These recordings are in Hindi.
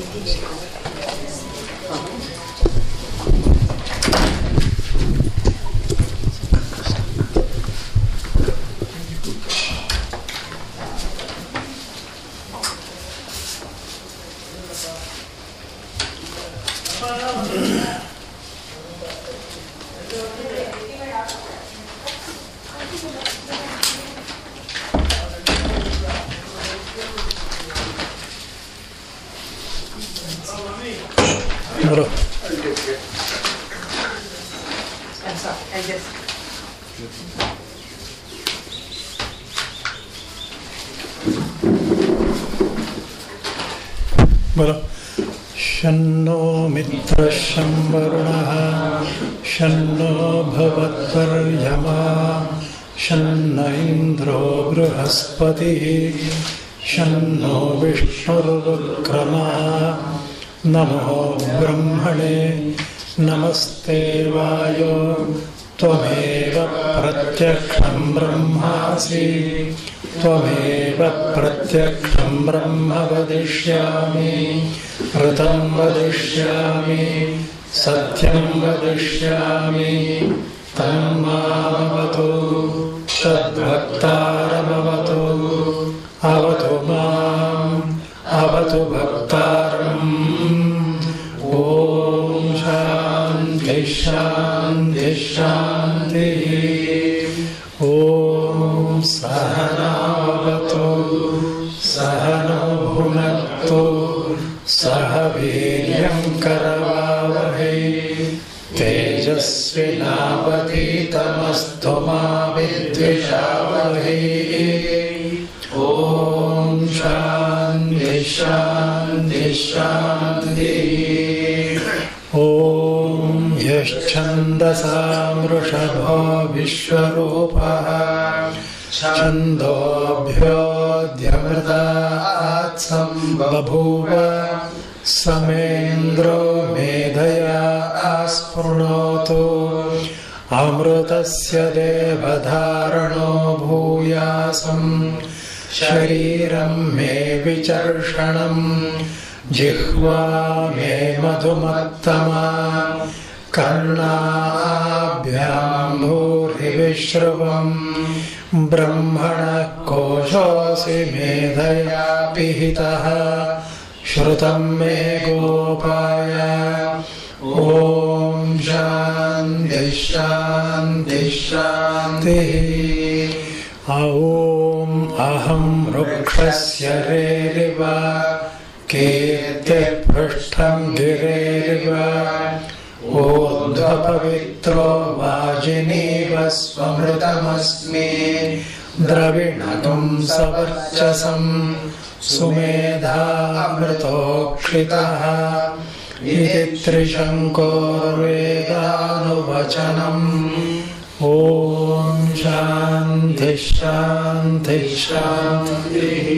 बोलो बृहस्पतिः शन्नो विष्णुर्विक्रमः नमो ब्रह्मणे नमस्ते वायो त्वमेव प्रत्यक्षं ब्रह्मासि। त्वमेव प्रत्यक्षं ब्रह्म वदिष्यामि ऋतं वदिष्यामि सत्यं वदिष्यामि तन्मामवतु तद्भक्तारमवतु अवतु माम् अवतु भक्तारम्। ॐ शान्ति शान्ति शान्तिः। ॐ सहनावतु सहनो भुनक्तु सह वीर्यं करवावहै तेजस्विनावतीतमस्तु मा विद्विषावहै ॐ यश्छन्दसां वृषभो विश्वरूपः। छन्दोभ्योऽध्यमृतात्सं बभूव समेन्द्रो मेधया आस्पृणोतु अमृतस्य देवधारणो भूयासं शरीरं मे विचर्षणम्। जिह्वा मे मधुमत्तमा। कर्णाभ्यां भूरिविश्रुवम् ब्रह्मणः कोशोऽसि मेधया पिहितः श्रुतं मे गोपाय। ॐ ॐ अहं वृक्षस्य रेरिव कीर्तिपृष्ठं गिरेरिव ऊर्ध्वपवित्रो वाजिनीव स्वमृतमस्मि द्रविणगं सवर्चसं सुमेधामृतोक्षितः इति त्रिशङ्कोर्वेदानुवचनम् ॐ शान्ति शान्ति शान्तिः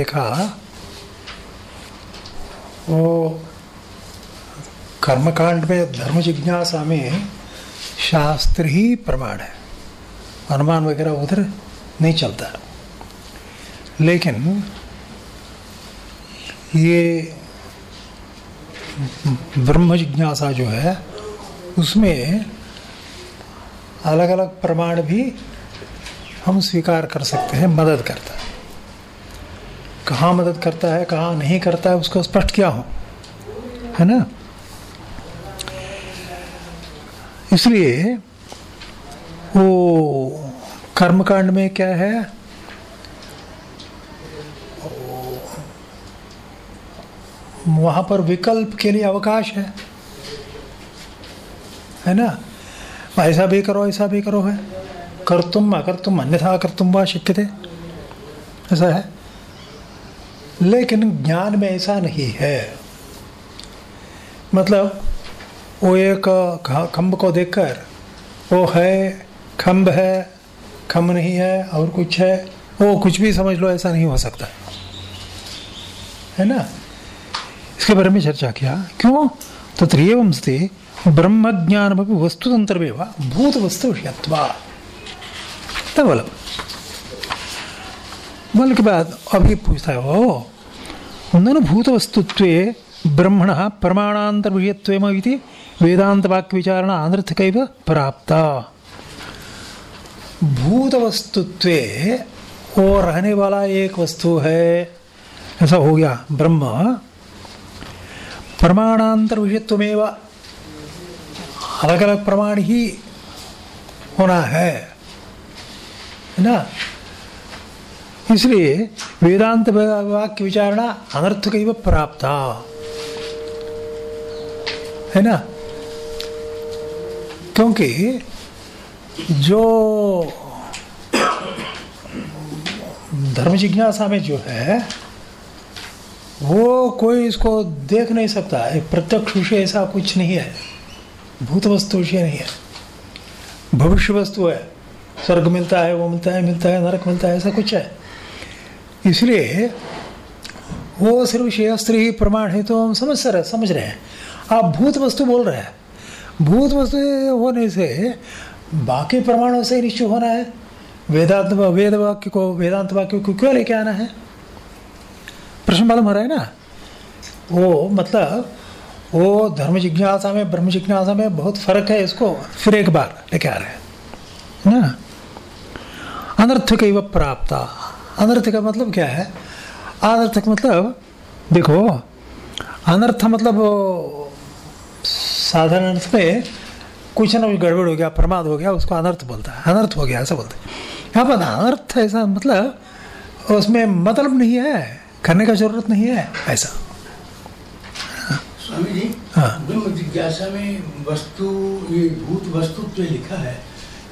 देखा। वो कर्मकांड में धर्म जिज्ञासा में शास्त्र ही प्रमाण है। अनुमान वगैरह उधर नहीं चलता। लेकिन ये ब्रह्म जिज्ञासा जो है, उसमें अलग अलग प्रमाण भी हम स्वीकार कर सकते हैं, मदद करता है। कहाँ मदद करता है, कहाँ नहीं करता है, उसको स्पष्ट क्या हो? है ना? इसलिए वो कर्मकांड में क्या है? वहाँ पर विकल्प के लिए अवकाश है। है ना? ऐसा भी करो, ऐसा भी करो है। कर तुम अकर तुम अन्यथा कर तुम वह शिक्य थे ऐसा है? लेकिन ज्ञान में ऐसा नहीं है। मतलब वो एक खम्भ को देखकर, वो है खम्भ है खम्भ नहीं है और कुछ है, वो कुछ भी समझ लो, ऐसा नहीं हो सकता। है ना? इसके बारे में चर्चा किया। क्यों? तत्र स्थिति ब्रह्म ज्ञान वस्तुतंत्र भूत वस्तु तब बोला। बोल के बाद अभी पूछता है वो उन्होंने भूत वस्तुत्व ब्रह्मण प्रमाणांतर विषयत्व वेदांत वाक्य विचारण अनर्थक प्राप्त. भूत वस्तुत्व वो रहने वाला एक वस्तु है। ऐसा हो गया, ब्रह्म। प्रमाणांतर विषयत्वमेव अलग अलग प्रमाण ही होना है ना? इसलिए वेदांत वाक्य विचारणा अनर्थक प्राप्त। है ना? क्योंकि जो धर्म जिज्ञासा में जो है, वो कोई इसको देख नहीं सकता है। प्रत्यक्ष विषय ऐसा कुछ नहीं है। भूत वस्तु विषय नहीं है। भविष्य वस्तु है। स्वर्ग मिलता है, वो मिलता है मिलता है, नरक मिलता है, ऐसा कुछ है। इसलिए वो सिर्फ़ शास्त्र ही प्रमाण है तो हम समझ रहे समझ रहे हैं। आप भूत वस्तु बोल रहे हैं। भूत वस्तु होने से बाकी प्रमाणों से निश्चय होना है। वेदांत वेद वाक्य को वेदांत वाक्य को क्यों लेके आना है? प्रश्न मालूम हो रहा है ना? वो मतलब वो धर्म जिज्ञासा में, ब्रह्म जिज्ञासा में बहुत फ़र्क है इसको फिर एक बार लेके आ रहे हैं। ना? अनर्थक प्राप्त। अनर्थ का मतलब क्या है? अनर्थक मतलब देखो अनर्थ मतलब साधारण अर्थ में कुछ ना कुछ गड़बड़ हो गया प्रमाद हो गया उसको अनर्थ बोलता है। अनर्थ हो गया ऐसा बोलते हैं। यहाँ पर अनर्थ ऐसा मतलब उसमें मतलब नहीं है करने का ज़रूरत नहीं है ऐसा। स्वामी जी हाँ। ब्रह्म जिज्ञासा में वस्तु ये भूत वस्तु लिखा है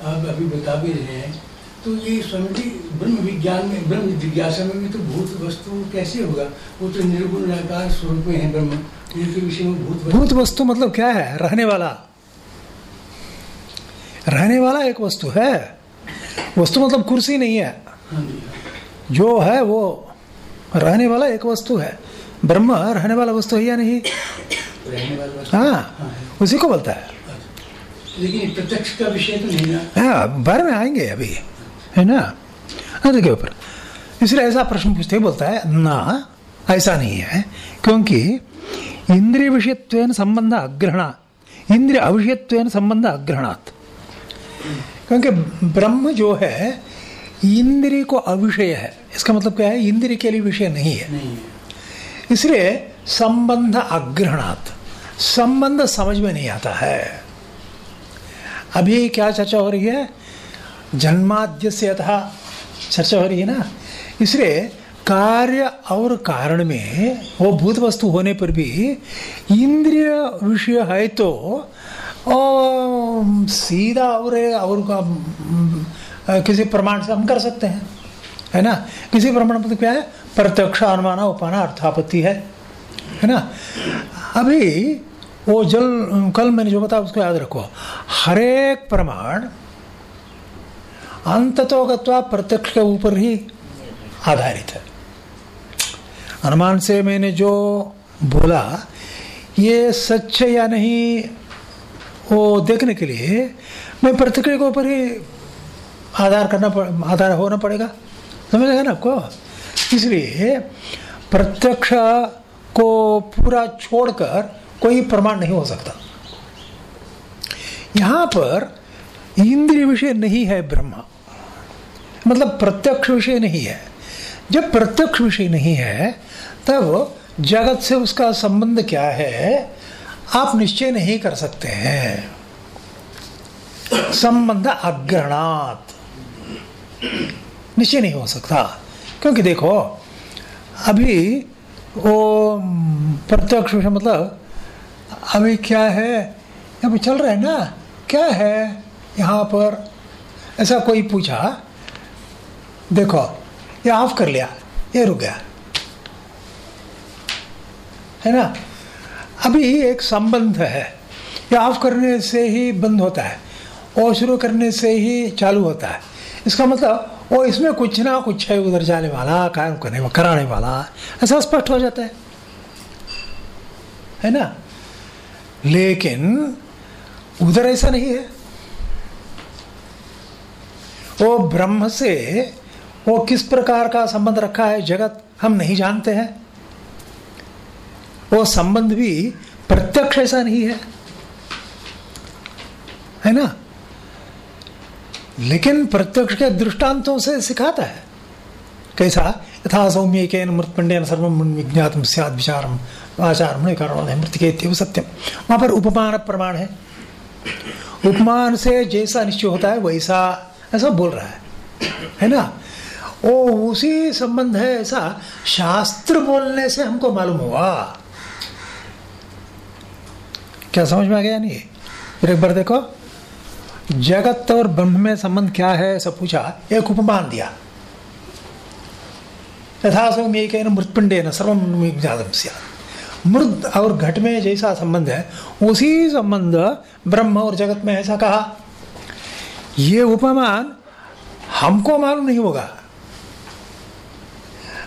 आप अभी बता भी रहे हैं। तो ये स्वामी ब्रह्म विज्ञान में ब्रह्म जिज्ञासा में भी तो भूत वस्तु कैसे होगा? वो तो निर्गुण निराकार स्वरूप में है ब्रह्म। इनके विषय में भूत वस्तु भूत वस्तु मतलब क्या है? रहने वाला। रहने वाला एक वस्तु है। वस्तु मतलब कुर्सी नहीं है। हाँ जी। हाँ। है वो रहने वाला एक वस्तु है। ब्रह्म रहने वाला वस्तु है या नहीं? रहने वाला वस्तु हाँ। उसी को बोलता है। लेकिन प्रत्यक्ष का विषय तो नहीं ना? हाँ बारे में आएँगे अभी। है ना? अर्थ के ऊपर। इसलिए ऐसा प्रश्न पूछते बोलता है ना ऐसा नहीं है क्योंकि इंद्रिय विषयत्व संबंध अग्रहणा इंद्रिय अविषयत्व संबंध अग्रहणात्। क्योंकि ब्रह्म जो है इंद्रिय को अविषय है। इसका मतलब क्या है? इंद्रिय के लिए विषय नहीं है। नहीं है। इसलिए संबंध अग्रहणात्। संबंध समझ में नहीं आता है। अभी क्या चर्चा हो रही है? जन्माद्य से अथा चर्चा हो रही है ना? इसलिए कार्य और कारण में वो भूत वस्तु होने पर भी इंद्रिय विषय है तो ओ, सीधा और और का किसी प्रमाण से हम कर सकते हैं। है ना? किसी प्रमाण मतलब क्या है? प्रत्यक्ष अनुमाना उपाना अर्थापत्ति है। है ना? अभी वो जल कल मैंने जो बताया उसको याद रखो। हरेक प्रमाण अंततोगत्वा प्रत्यक्ष के ऊपर ही आधारित है। अनुमान से मैंने जो बोला, ये सच है या नहीं, वो देखने के लिए मैं प्रत्यक्ष के ऊपर ही आधार करना पड़, आधार होना पड़ेगा। समझ ना आपको? इसलिए प्रत्यक्ष को पूरा छोड़कर कोई प्रमाण नहीं हो सकता। यहाँ पर इंद्रिय विषय नहीं है ब्रह्म। मतलब प्रत्यक्ष विषय नहीं है। जब प्रत्यक्ष विषय नहीं है, तब जगत से उसका संबंध क्या है, आप निश्चय नहीं कर सकते हैं। संबंध अग्रहणात। निश्चय नहीं हो सकता। क्योंकि देखो, अभी वो प्रत्यक्ष विषय मतलब अभी क्या है? अभी चल रहा है ना? क्या है यहाँ पर? ऐसा कोई पूछा? देखो, ये ऑफ़ कर लिया, ये रुक गया। है ना? अभी एक संबंध है। ये ऑफ़ करने से ही बंद होता है और शुरू करने से ही चालू होता है। इसका मतलब वो इसमें कुछ ना कुछ है, उधर जाने वाला कायम करने कराने वाला, ऐसा स्पष्ट हो जाता है। है ना? लेकिन, उधर ऐसा नहीं है। वो ब्रह्म से वो किस प्रकार का संबंध रखा है जगत हम नहीं जानते हैं। वो संबंध भी प्रत्यक्ष ऐसा नहीं है। है ना? लेकिन प्रत्यक्ष के दृष्टांतों से सिखाता है। कैसा? यथा सौम्य के मृतपिंडेन सर्वम विज्ञातम सियाद विचारम आचारम नहीं करो मृतिके सत्यम वहाँ पर उपमान प्रमाण है। उपमान से जैसा निश्चय होता है, वैसा ऐसा बोल रहा है। है ना? वो उसी संबंध है ऐसा शास्त्र बोलने से हमको मालूम हुआ। क्या समझ में आ गया नहीं? फिर एक बार देखो। जगत और ब्रह्म में संबंध क्या है? ऐसा पूछा। एक उपमान दिया। यथा सौम्य मृतपिंडे न सर्वम मृद और घट में जैसा संबंध है, उसी संबंध ब्रह्म और जगत में ऐसा कहा। ये उपमान हमको मालूम नहीं होगा।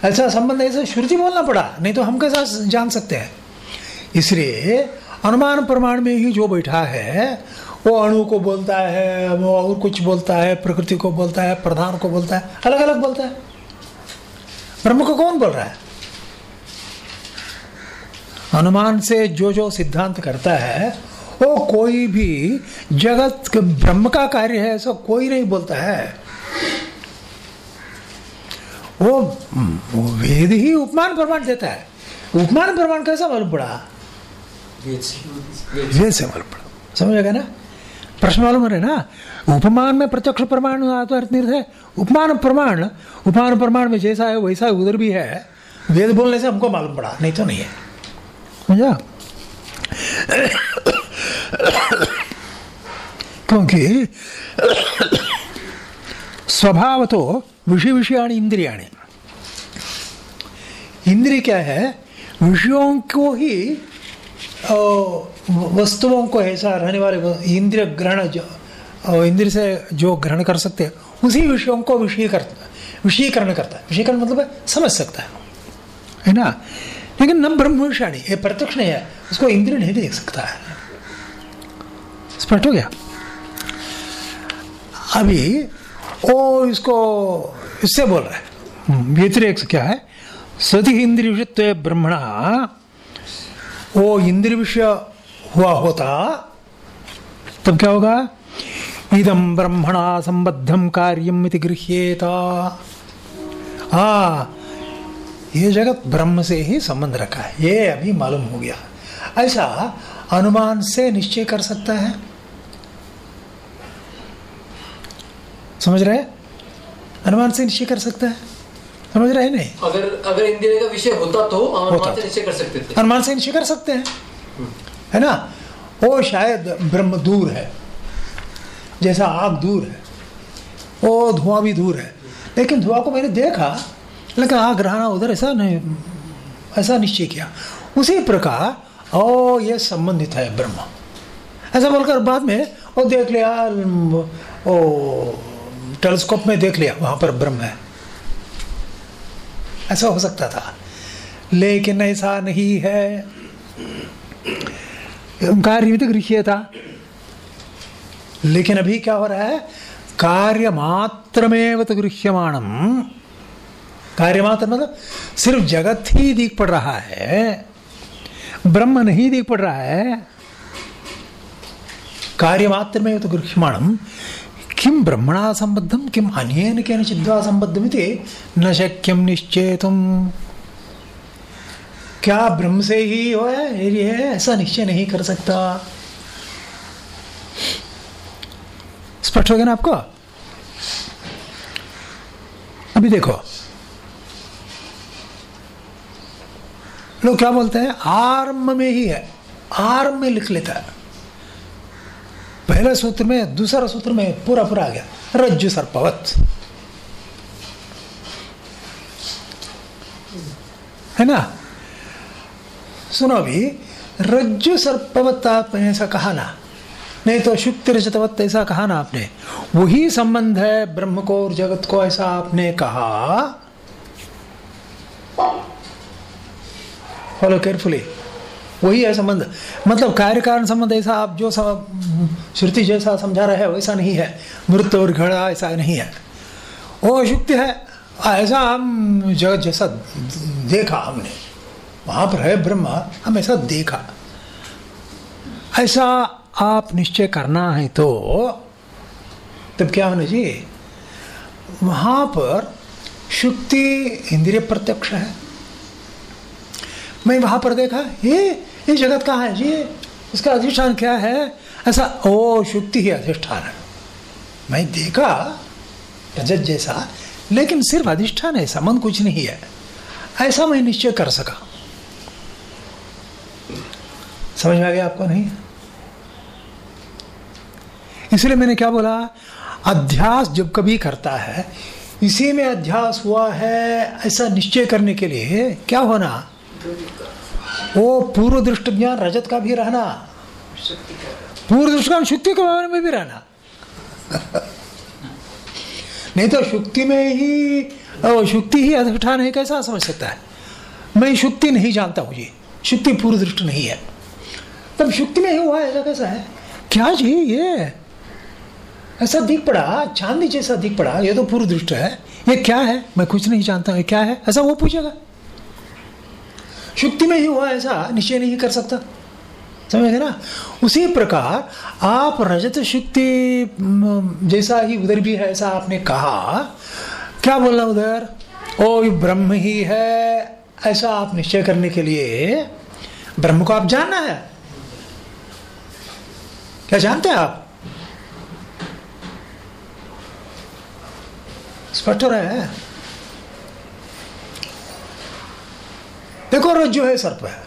ऐसा संबंध ऐसा श्रुति बोलना पड़ा, नहीं तो हम कैसा जान सकते हैं। इसलिए अनुमान प्रमाण में ही जो बैठा है, वो अणु को बोलता है, वो और कुछ बोलता है, प्रकृति को बोलता है, प्रधान को बोलता है अलग अलग बोलता है। ब्रह्म को कौन बोल रहा है? अनुमान से जो जो सिद्धांत करता है, वो कोई भी जगत ब्रह्म का कार्य है, ऐसा कोई नहीं बोलता है। वो, वो वेद ही उपमान प्रमाण देता है। उपमान प्रमाण कैसा मालूम पड़ा? वेद से मालूम पड़ा। समझेगा ना? प्रश्न मालूम है ना? उपमान में प्रत्यक्ष प्रमाण तो अर्थ नहीं है। उपमान प्रमाण उपमान प्रमाण में जैसा है वैसा उधर भी है। वेद बोलने से हमको मालूम पड़ा नहीं तो नहीं है। समझा? क्योंकि स्वभाव तो विषय विषयाणी इंद्रियाणी। इंद्रिय क्या है? विषयों को ही वस्तुओं को ऐसा रहने वाले इंद्रिय ग्रहण जो इंद्रिय से जो ग्रहण कर सकते हैं, उसी विषयों को विषय कर, विषयीकरण करता है। विषयीकरण मतलब समझ सकता है। है ना? लेकिन न ब्रह्म विषाणी ये प्रत्यक्ष नहीं है, उसको इंद्रिय नहीं देख सकता है। स्पष्ट हो गया? अभी वो इसको इससे बोल रहा है। व्यतिरेक क्या है? सती इंद्रिय विषय ब्रह्मणा। वो इंद्रिय विषय हुआ होता, तब क्या होगा? इदम ब्रह्मणा संबद्धम कार्यम गृह्येता। हाँ ये जगत ब्रह्म से ही संबंध रखा है। ये अभी मालूम हो गया। ऐसा अनुमान से निश्चय कर सकता है? समझ रहे अनुमान से निश्चय कर सकता है? समझ रहे नहीं? अगर अगर इंद्रिय का विषय होता तो अनुमान से निश्चय कर सकते थे। अनुमान से निश्चय कर सकते हैं। है ना? वो शायद ब्रह्म दूर है। जैसा आग दूर है। वो धुआँ भी दूर है। लेकिन धुआँ को मैंने देखा लेकिन आग रहना उधर ऐसा नहीं ऐसा निश्चय किया। उसी प्रकार ओ ये संबंधित है ब्रह्म। ऐसा बोलकर बाद में वो देख लिया ओ टेलीस्कोप में देख लिया, वहाँ पर ब्रह्म है। ऐसा हो सकता था। लेकिन ऐसा नहीं है। कार्य तो गृह्य था। लेकिन अभी क्या हो रहा है? कार्य में तो गृह्यमाणम। कार्य मात्र मतलब सिर्फ़ जगत ही दिख पड़ रहा है। ब्रह्म नहीं दिख पड़ रहा है। कार्य मात्र में तो गृह्यमाणम। किम ब्रह्मणा संबद्धम किम अन्यन के चिद्वा संबद्धम न शक्यम निश्चेतुम। क्या ब्रह्म से ही हो है ऐसा निश्चय नहीं कर सकता। स्पष्ट हो गया ना आपको? अभी देखो। लोग क्या बोलते हैं? आरंभ में ही है। आरंभ में लिख लेता है। पहले सूत्र में, दूसरा सूत्र में पूरा पूरा आ गया। रज्जु सर्पवत। है ना? सुनो अभी, रज्जु सर्पवत आपने ऐसा कहा ना, नहीं तो शुक्ति रजतवत ऐसा कहा ना आपने। वही संबंध है ब्रह्म को और जगत को, ऐसा आपने कहा। फॉलो केयरफुली वही है संबंध। मतलब कार्य कारण संबंध ऐसा आप जो श्रुति जैसा समझा रहे हैं, वैसा नहीं है। मृत और घड़ा ऐसा नहीं है। वो शुक्ति है ऐसा हम जगत जैसा देखा हमने। वहाँ पर है ब्रह्म, हम ऐसा देखा। ऐसा आप निश्चय करना है तो तब क्या होना चाहिए? वहाँ पर शुक्ति इंद्रिय प्रत्यक्ष है। मैं वहाँ पर देखा, ये ये जगत कहाँ है? जी, इसका अधिष्ठान क्या है? ऐसा, ओ, शुक्ति ही अधिष्ठान है। मैं देखा रजत जैसा, लेकिन सिर्फ़ अधिष्ठान है संबंध कुछ नहीं है। ऐसा मैं निश्चय कर सका। समझ में आ गया आपको नहीं? इसलिए मैंने क्या बोला? अध्यास जब कभी करता है, इसी में अध्यास हुआ है, ऐसा निश्चय करने के लिए क्या होना? वो पूर्व दृष्ट ज्ञान रजत का भी रहना। पूर्व दृष्ट ज्ञान शुक्ति के बारे में भी रहना। नहीं तो शुक्ति में ही शुक्ति ही अधिष्ठान है, कैसा समझ सकता है? मैं शुक्ति नहीं जानता हूँ जी। शुक्ति पूर्व दृष्ट नहीं है। तब शुक्ति में ही हुआ ऐसा कैसा है? क्या जी ये? ऐसा दिख पड़ा, चांदी जैसा दिख पड़ा, ये तो पूर्व दृष्ट है। ये क्या है? मैं कुछ नहीं जानता ये क्या है? ऐसा वो पूछेगा। शुक्ति में ही हुआ ऐसा, निश्चय नहीं कर सकता। समझ ना? उसी प्रकार आप रजत शुक्ति जैसा ही उधर भी है, ऐसा आपने कहा, क्या बोलना उधर? ओ, ब्रह्म ही है, ऐसा आप निश्चय करने के लिए ब्रह्म को आप जानना है। क्या जानते हैं आप? स्पष्ट हो रहा है? देखो रज्जु है सर्प है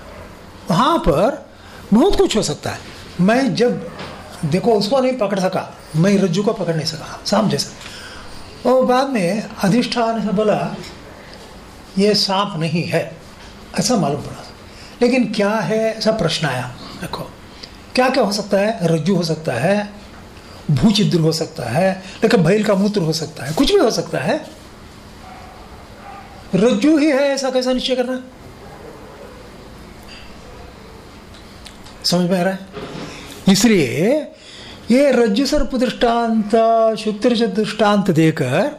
वहाँ पर बहुत कुछ हो सकता है। मैं जब, देखो, उसको नहीं पकड़ सका, मैं रज्जु को पकड़ नहीं सका सांप जैसा और बाद में अधिष्ठान से बोला, ये सांप नहीं है। ऐसा मालूम पड़ा लेकिन क्या है, ऐसा प्रश्न आया, देखो, क्या क्या हो सकता है? रज्जु हो सकता है, भूचिद्र हो सकता है, लेकिन भैल का मूत्र हो सकता है, कुछ भी हो सकता है। रज्जु ही है ऐसा कैसा निश्चय करना? समझ में आ रहा है इसलिए ये रज्जु सर्प दृष्टांत शुक्ति दृष्टांत देकर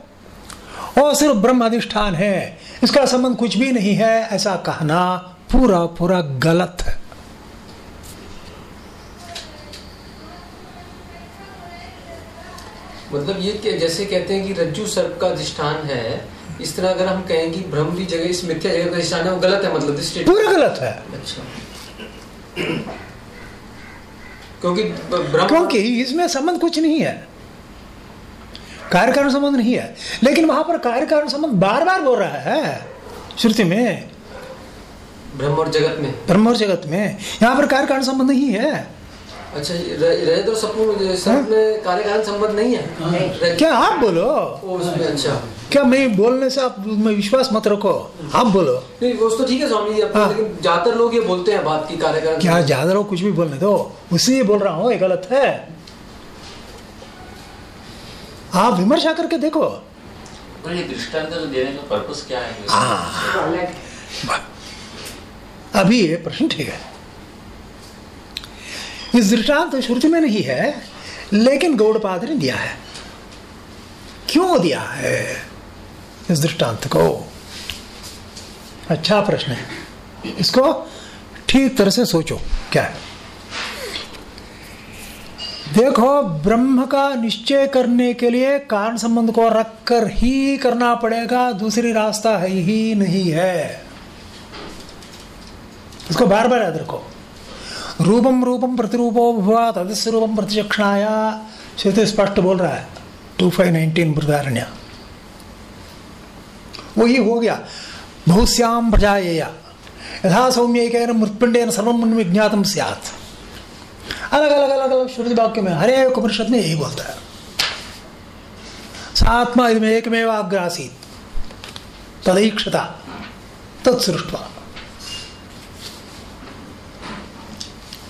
और सिर्फ़ ब्रह्म अधिष्ठान है इसका संबंध कुछ भी नहीं है ऐसा कहना पूरा पूरा गलत है मतलब ये कि जैसे कहते हैं कि रज्जु सर्प का अधिष्ठान है इस तरह अगर हम कहें कि ब्रह्म भी जगह इस मिथ्या जगह का अधिष्ठान है वो गलत है मतलब पूरा गलत है। अच्छा। क्योंकि क्योंकि इसमें संबंध कुछ नहीं है। कार्य कारण संबंध नहीं है। लेकिन वहाँ पर कार्य कारण संबंध बार बार बोल रहा है श्रुति में। ब्रह्म और जगत में। ब्रह्म और जगत में। यहाँ पर कार्य कारण संबंध नहीं है। अच्छा रजत और सपन सब में कार्य संबंध नहीं है? क्या आप बोलो? अच्छा। क्या मैं बोलने से आप में विश्वास मत रखो? आप बोलो। नहीं वो तो ठीक है स्वामी जी हाँ। लेकिन ज़्यादातर लोग ये बोलते हैं बात की कार्य कारण क्या ज़्यादा लोग कुछ भी बोलने दो? उसी बोल रहा हूँ ये गलत है। आप विमर्श विमर्शा करके देखो। ये दृष्टांत तो देने का पर्पस क्या है? हाँ। अभी ये प्रश्न ठीक है। इस दृष्टांत श्रुति में नहीं है, लेकिन गौड़पाद ने दिया है। क्यों दिया है इस दृष्टांत को? अच्छा प्रश्न है। इसको ठीक तरह से सोचो, क्या है? देखो, ब्रह्म का निश्चय करने के लिए कारण संबंध को रखकर ही करना पड़ेगा, दूसरी रास्ता है ही नहीं है। इसको बार बार याद रखो। रूपम रूपम प्रतिरूपो भुआ तदस्य रूपम प्रतिचक्षणाया। श्रुति स्पष्ट बोल रहा है। टू फाइव नाइनटीन बृदारण्य। वही हो गया। बहुश्याम प्रजाएया यथा सौम्य एक मृत्पिंडेन सियात। अलग अलग अलग अलग श्रुति वाक्य में हरे एक उपनिषद में यही बोलता है। सात्मा में एकमेव आग्रासीत तदैक्षता, तत्सृष्टवा।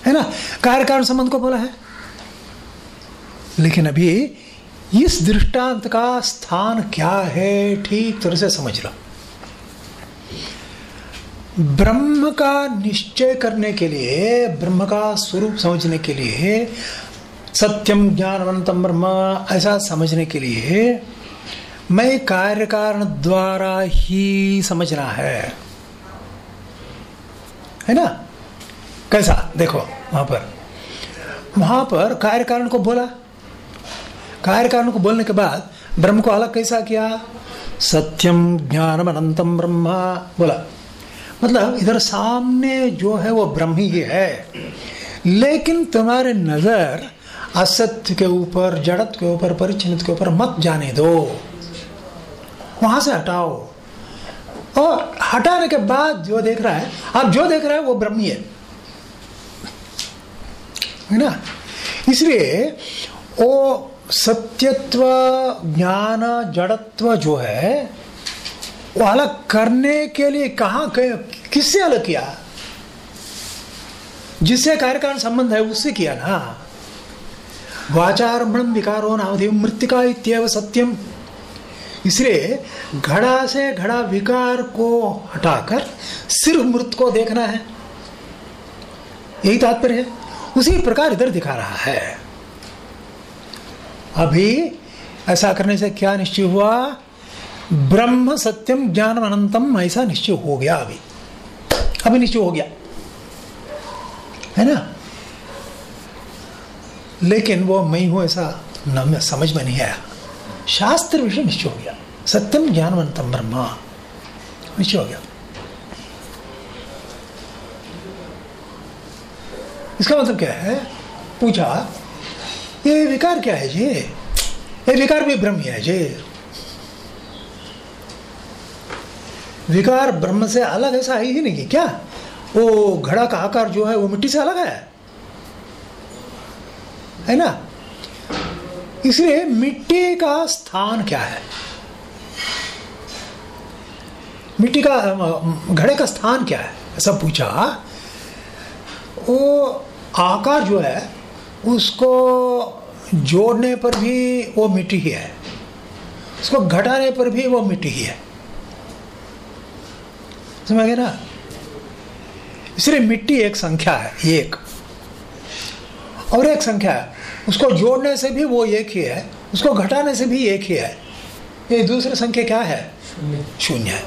है ना? कार्य कारण संबंध को बोला है। लेकिन अभी इस दृष्टांत का स्थान क्या है, ठीक तरह से समझ लो। ब्रह्म का निश्चय करने के लिए, ब्रह्म का स्वरूप समझने के लिए, सत्यम ज्ञान ज्ञानवंतम ब्रह्म, ऐसा समझने के लिए मैं कार्य कारण द्वारा ही समझना है। है ना? कैसा? देखो। वहाँ पर। वहाँ पर कार्य कारण को बोला। कार्य कारण को बोलने के बाद ब्रह्म को अलग कैसा किया? सत्यम ज्ञानम अनंतम ब्रह्म, बोला। मतलब इधर सामने जो है वो ब्रह्म ही है। लेकिन तुम्हारे नज़र असत्य के ऊपर जड़त के ऊपर परिचित के ऊपर मत जाने दो। वहाँ से हटाओ। और हटाने के बाद जो देख रहा है, आप जो देख रहे हैं वो ब्रह्म ही। है ना? इसलिए वो सत्यत्व, ज्ञान, जड़त्व जो है, वो अलग करने के लिए कहा किससे अलग किया? जिससे कार्यकारण संबंध है, उससे किया ना? वाचारंभम विकारो नावधि मृतिका इत्यव सत्यम। इसलिए घड़ा से घड़ा विकार को हटाकर सिर्फ़ मृत को देखना है। यही तात्पर्य है। उसी प्रकार इधर दिखा रहा है। अभी ऐसा करने से क्या निश्चय हुआ? ब्रह्म सत्यम ज्ञान अनंतम, ऐसा निश्चय हो गया अभी। अभी निश्चय हो गया। है ना? लेकिन वो मैं हूँ ऐसा न समझ में नहीं आया। शास्त्र विषय निश्चय हो गया। सत्यम ज्ञानवंतम ब्रह्मा। निश्चय हो गया। इसका मतलब क्या है? पूछा। ये विकार क्या है जी? ये विकार भी ब्रह्म है जी। विकार ब्रह्म से अलग ऐसा है ही नहीं, क्या? वो घड़ा का आकार जो है, वो मिट्टी से अलग है? है ना? इसलिए मिट्टी का स्थान क्या है? मिट्टी का घड़े का स्थान क्या है? ऐसा पूछा। वो आकार जो है उसको जोड़ने पर भी वो मिट्टी ही है। उसको घटाने पर भी वो मिट्टी ही है। समझ गए ना? इसलिए मिट्टी एक संख्या है एक। और एक संख्या है उसको जोड़ने से भी वो एक ही है उसको घटाने से भी एक ही है। ये दूसरी संख्या क्या है? शून्य। है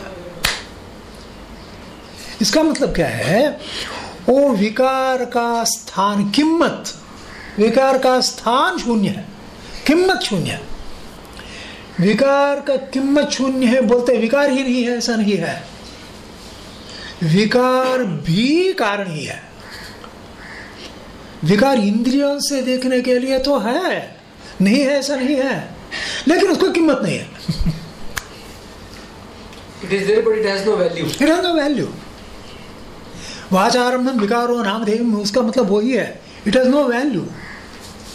इसका मतलब क्या है? वो विकार का स्थान किम्मत। विकार का स्थान शून्य है। किम्मत शून्य है। विकार का किम्मत शून्य है बोलते विकार ही नहीं है ऐसा नहीं है। विकार भी कारण ही है। विकार इंद्रियों से देखने के लिए तो है। नहीं है ऐसा नहीं है। लेकिन उसको कीमत नहीं है। It is there, but it has no value. It has no value वाचारंभम विकारो नाम देव उसका मतलब वही है। It has no value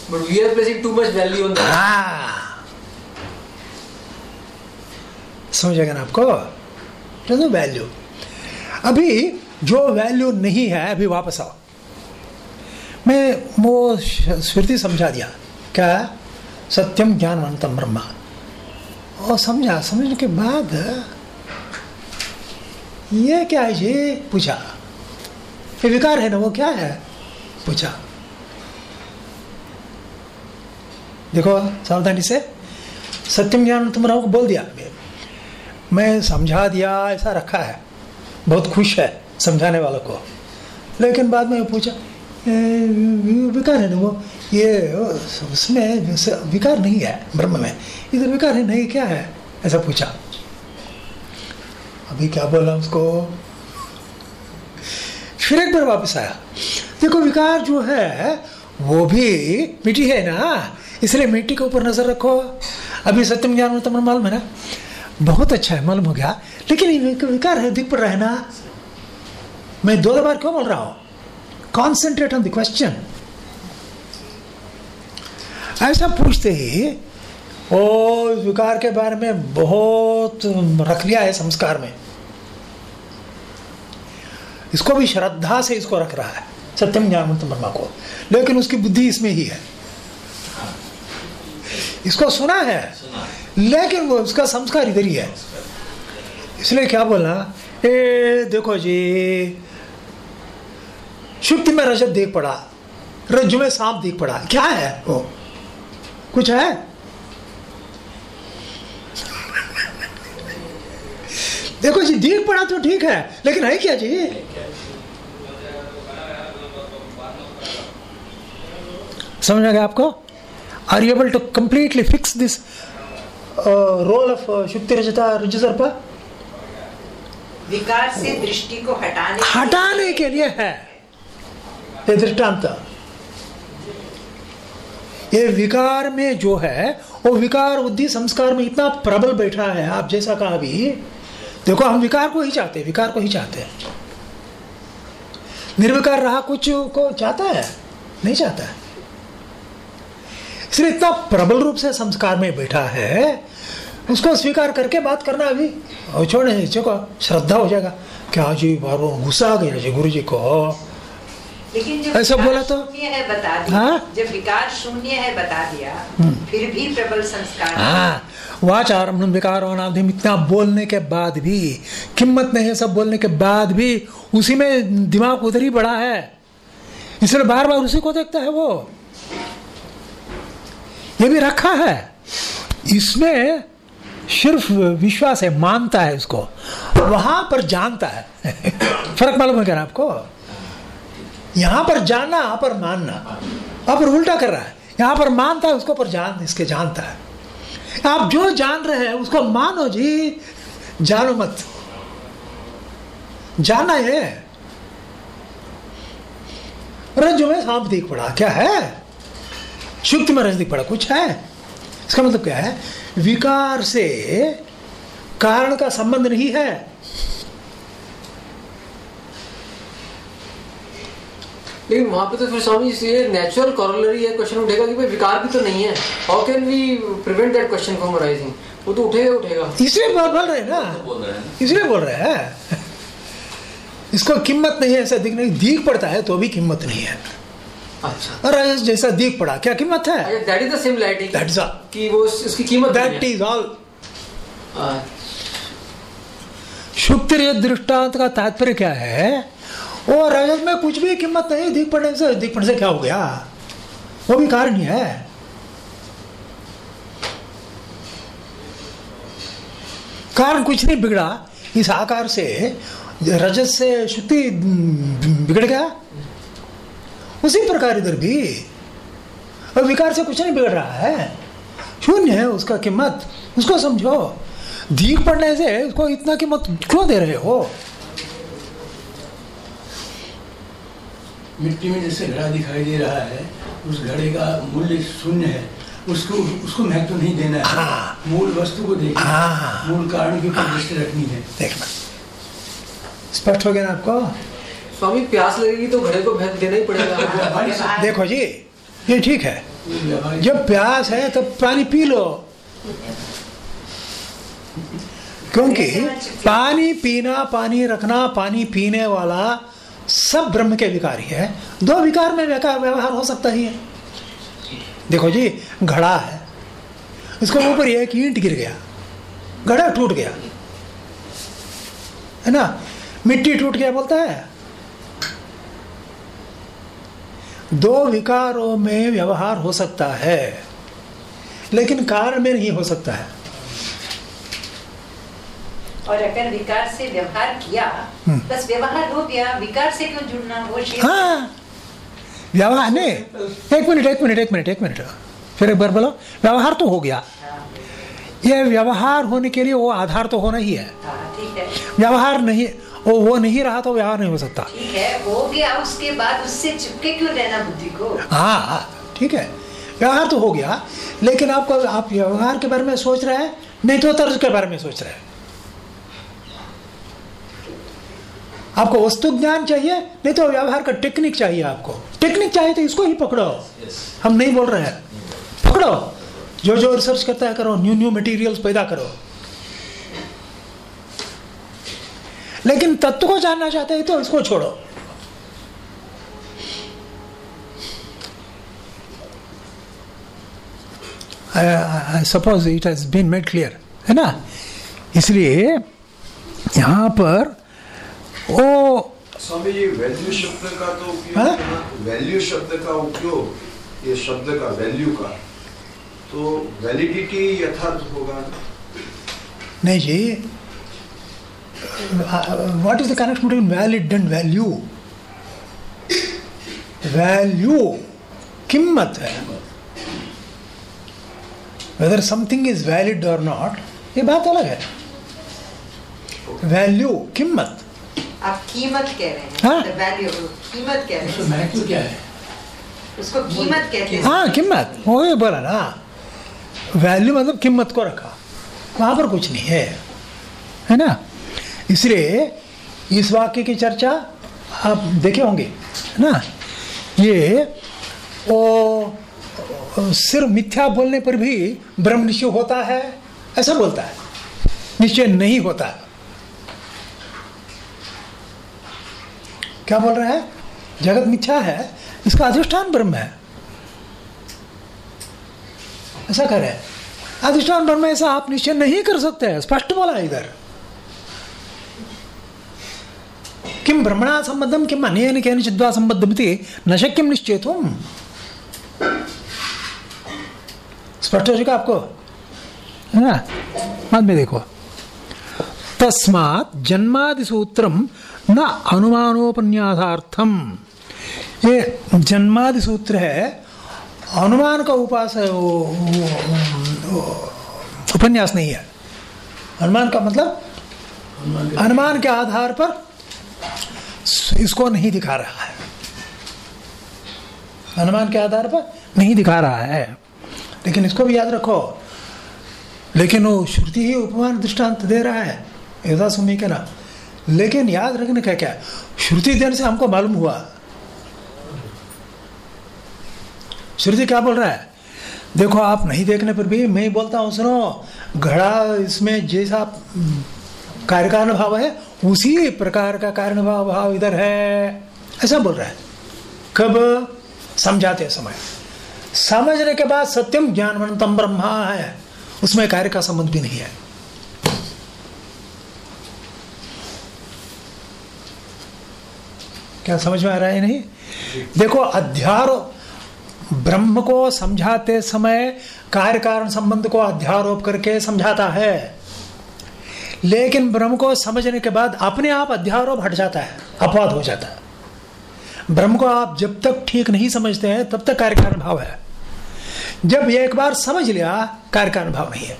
we are placing too much value on that. हाँ। समझेगा ना आपको? इट हैज़ नो वैल्यू अभी जो वैल्यू नहीं है अभी वापस आओ। मैं वो स्मृति समझा दिया। क्या? सत्यम ज्ञानवंतम ब्रह्मा। और समझा। समझने के बाद ये क्या है ये पूछा। ये विकार है ना, वो क्या है? पूछा। देखो, सावधानी से। सत्यम ज्ञान तुम को बोल दिया। मैं समझा दिया, ऐसा रखा है। बहुत खुश है समझाने वालों को। लेकिन बाद में पूछा विकार है ना वो? ये, उसमें विकार नहीं है ब्रह्म में। इधर विकार है नहीं, क्या है? ऐसा पूछा। अभी क्या बोला उसको? फिर एक बार वापस आया। देखो, विकार जो है, वो भी मिट्टी है ना। इसलिए मिट्टी के ऊपर नज़र रखो। अभी सत्यम ज्ञान में मालूम है ना? बहुत अच्छा है, मालूम हो गया। लेकिन विकार है, दिख पर रहना मैं दो दो बार क्यों बोल रहा हूँ? कॉन्सेंट्रेट ऑन द क्वेश्चन ऐसा पूछते ही, ओ, विकार के बारे में बहुत रख लिया है संस्कार में। इसको भी श्रद्धा से इसको रख रहा है। सत्यम ज्ञान ब्रह्मा को। लेकिन उसकी बुद्धि इसमें ही है। इसको सुना है। लेकिन वो उसका संस्कार इधर ही है। इसलिए क्या बोला? ए, देखो जी, शुक्ति में रजत देख पड़ा, रज्जु में सांप देख पड़ा। क्या है वो? कुछ है? देखो जी देख पड़ा तो ठीक है लेकिन है क्या जी? समझ आ गया आपको? Are you able to completely fix this role of शुक्ति रजता रज सर्प विकार से दृष्टि को हटाने हटाने के लिए है। ये दृष्टांत। ये विकार में जो है वो विकार बुद्धि संस्कार में इतना प्रबल बैठा है आप जैसा कहा अभी देखो, हम विकार को ही चाहते हैं, विकार को ही चाहते हैं। निर्विकार रहा कुछ को चाहता है? नहीं चाहता है। इसलिए इतना प्रबल रूप से संस्कार में बैठा है, उसको स्वीकार करके बात करना अभी। और छोड़े श्रद्धा हो जाएगा। क्या जी बार गुस्सा गया जी गुरु जी को? लेकिन जब ऐसा बोला तो? शून्य है बता दिया। हाँ? जब विकार शून्य है बता दिया फिर भी प्रबल संस्कार हाँ। वाचारम विकार अनाधिम इतना बोलने के बाद भी किम्मत नहीं है सब बोलने के बाद भी उसी में दिमाग उधर ही बड़ा है। इसलिए बार बार उसी को देखता है वो। ये भी रखा है। इसमें सिर्फ़ विश्वास है मानता है इसको। वहाँ पर जानता है। फ़र्क मालूम है क्या आपको? यहाँ पर यहाँ पर मानना। वहाँ पर उल्टा कर रहा है। यहाँ पर मानता है, उसको पर जान, इसके जानता है। आप जो जान रहे हैं, उसको मानो जी। जानो मत। जाना है रज्जु में सांप दिख पड़ा, क्या है? शुक्ति में रज दिख पड़ा, कुछ है? इसका मतलब क्या है? विकार से कारण का संबंध नहीं है। लेकिन वहाँ पे तो फिर स्वामी जी ये नेचुरल कॉरोलरी है क्वेश्चन उठेगा कि भाई विकार भी तो नहीं है। How can we prevent that question from arising वो तो उठेगा उठेगा। इसलिए बोल बोल रहे हैं ना। हैं। इसलिए बोल रहे हैं। इसको कीमत नहीं है ऐसा दिख नहीं। दिख पड़ता है तो भी कीमत नहीं है। अच्छा। और जैसा दिख पड़ा क्या कीमत है? That is the similarity That's all. कि वो उसकी कीमत दैट इज़ ऑल ऑल शुक्ति दृष्टांत का तात्पर्य क्या है? वो रजत में कुछ भी कीमत नहीं दिख पड़ने से दिख पड़ने से क्या हो गया? वो भी कारण ही है। कारण कुछ नहीं बिगड़ा। इस आकार से, रजत से शुक्ति बिगड़ गया। उसी प्रकार इधर भी। और विकार से कुछ नहीं बिगड़ रहा है। शून्य है उसका कीमत। उसको समझो। दीख पड़ने से उसको इतना कीमत क्यों दे रहे हो? मिट्टी में जैसे घड़ा दिखाई दे रहा है उस घड़े का मूल्य शून्य है। उसको उसको महत्व तो नहीं देना है। हाँ। मूल वस्तु को देखना हाँ। मूल कारण की दृष्टि रखनी है। देखना स्पष्ट हो गया ना आपको? स्वामी प्यास लगेगी तो घड़े को भेद देना ही पड़ेगा। देखो जी ये ठीक है। जब प्यास है तो पानी पी लो। क्योंकि पानी पीना पानी रखना पानी पीने वाला सब ब्रह्म के विकार ही। है दो विकार में व्यवहार हो सकता ही है। देखो जी, घड़ा है। उसके ऊपर एक ईंट गिर गया। घड़ा टूट गया। है ना? मिट्टी टूट गया बोलता है। दो विकारों में व्यवहार हो सकता है, लेकिन कारण में नहीं हो सकता है। और अगर विकार से व्यवहार किया हम्म। बस व्यवहार हो गया विकार से क्यों जुड़ना? वो हाँ। व्यवहार नहीं। एक मिनट एक मिनट एक मिनट एक मिनट। फिर एक बार बोलो। व्यवहार तो हो गया। हाँ, ये व्यवहार होने के लिए वो आधार तो होना ही है। हाँ, ठीक है। व्यवहार नहीं वो वो नहीं रहा तो व्यवहार नहीं हो सकता। ठीक है हो गया। उसके बाद उससे चिपके क्यों रहना बुद्धि को? हाँ हाँ, ठीक है। व्यवहार तो हो गया लेकिन आपको आप व्यवहार के बारे में सोच रहे हैं? नहीं तो तर्ज के बारे में सोच रहे हैं। आपको वस्तु ज्ञान चाहिए नहीं तो व्यवहार का टेक्निक चाहिए आपको। टेक्निक चाहिए तो इसको ही पकड़ो। हम नहीं बोल रहे हैं। पकड़ो। जो जो रिसर्च करता है करो न्यू न्यू मटेरियल्स पैदा करो। लेकिन तत्व को जानना चाहते हैं तो इसको छोड़ो। I suppose it has been made clear है ना? इसलिए यहाँ पर वो स्वामी जी वैल्यू शब्द का तो हाँ? उपयोग वैल्यू शब्द का उपयोग ये शब्द का वैल्यू का। तो वैलिडिटी यथार्थ होगा नहीं जी। What is the connection between valid and value value कीमत है। वेदर समथिंग इज़ वैलिड और नॉट ये बात अलग है। वैल्यू कीमत आप कीमत कह रहे हाँ? हैं। वैल्यू कीमत कह रहे हैं। महत्व क्या है? उसको कीमत कहते हैं। हाँ कीमत। वो ही बोला ना। वैल्यू मतलब कीमत को रखा। वहाँ पर कुछ नहीं है। है ना? इसलिए इस वाक्य की चर्चा आप देखे होंगे। है ना? ये वो सिर्फ़ मिथ्या बोलने पर भी ब्रह्म निश्चय होता है। ऐसा बोलता है। निश्चय नहीं होता। क्या बोल रहे हैं? जगत मिथ्या है, इसका अधिष्ठान ब्रह्म है। ऐसा करे अधिष्ठान ब्रह्म ऐसा आप निश्चय नहीं कर सकते हैं, स्पष्ट बोला इधर। किम ब्रह्मणा संबद्धम किम अनेन केन चिद्वा संबद्धमिति, न शक्यम निश्चय तुम स्पष्ट हो चुका आपको? है ना? बाद में देखो। तस्मात् जन्मादि सूत्रम न अनुमानोपन्यासार्थम। ये जन्मादि सूत्र है अनुमान का उपास है वो, उपन्यास नहीं है। अनुमान का मतलब अनुमान के आधार पर इसको नहीं दिखा रहा है। अनुमान के आधार पर नहीं दिखा रहा है। लेकिन इसको भी याद रखो। लेकिन वो श्रुति ही उपमान दृष्टांत दे रहा है। यदा सुमी के ना लेकिन याद रखने का क्या? श्रुति देने से हमको मालूम हुआ। श्रुति क्या बोल रहा है? देखो, आप नहीं देखने पर भी मैं बोलता हूँ, सुनो, घड़ा इसमें जैसा कार्य कारण भाव है, उसी प्रकार का कारण भाव भाव इधर है। ऐसा बोल रहा है। कब? समझाते समय। समझने के बाद सत्यम ज्ञानवंतम ब्रह्मा है। उसमें कार्य का संबंध भी नहीं है। क्या समझ में आ रहा है नहीं? देखो अध्यारोप ब्रह्म को समझाते समय कार्य कारण संबंध को अध्यारोप करके समझाता है। लेकिन ब्रह्म को समझने के बाद अपने आप अध्यारोप हट जाता है अपवाद हो जाता है। ब्रह्म को आप जब तक ठीक नहीं समझते हैं तब तक कार्य कारण भाव है। जब एक बार समझ लिया कार्य कारण भाव नहीं है।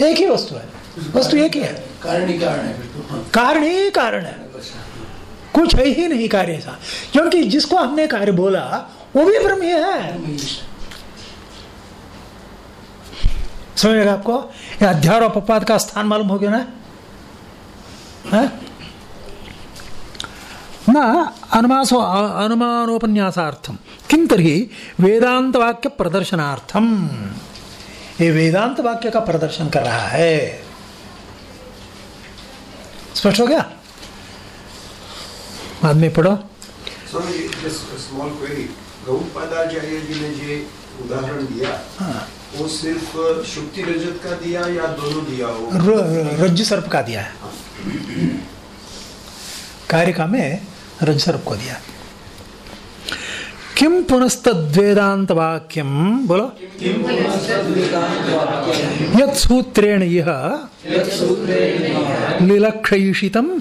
एक ही वस्तु है। वस्तु एक ही है। कारण ही कारण है तो। हाँ। कारण ही कारण है। कुछ है ही नहीं कार्य ऐसा। क्योंकि जिसको हमने कार्य बोला, वो भी ब्रह्म ही है। समझेगा आपको, ये अध्यारोप अपवाद का स्थान मालूम हो गया ना? न अनुमासो अनुमानोपन्यासार्थम किम तरी वेदांत वाक्य प्रदर्शनार्थम ये वेदांत वाक्य का प्रदर्शन कर रहा है। स्पष्ट हो गया? बाद में पढ़ो। स्मॉल क्वेरी गौपादाचार्य जी ने जो उदाहरण दिया हाँ, वो सिर्फ़ शुक्ति रजत का दिया या दोनों दिया हो? र- रज्जु सर्प का दिया। है। कारिका में रज्जु सर्प को दिया। किम पुनस्तद्वेदांत वाक्यम बोलो। यत् सूत्रेण यह लिलक्षयिषितम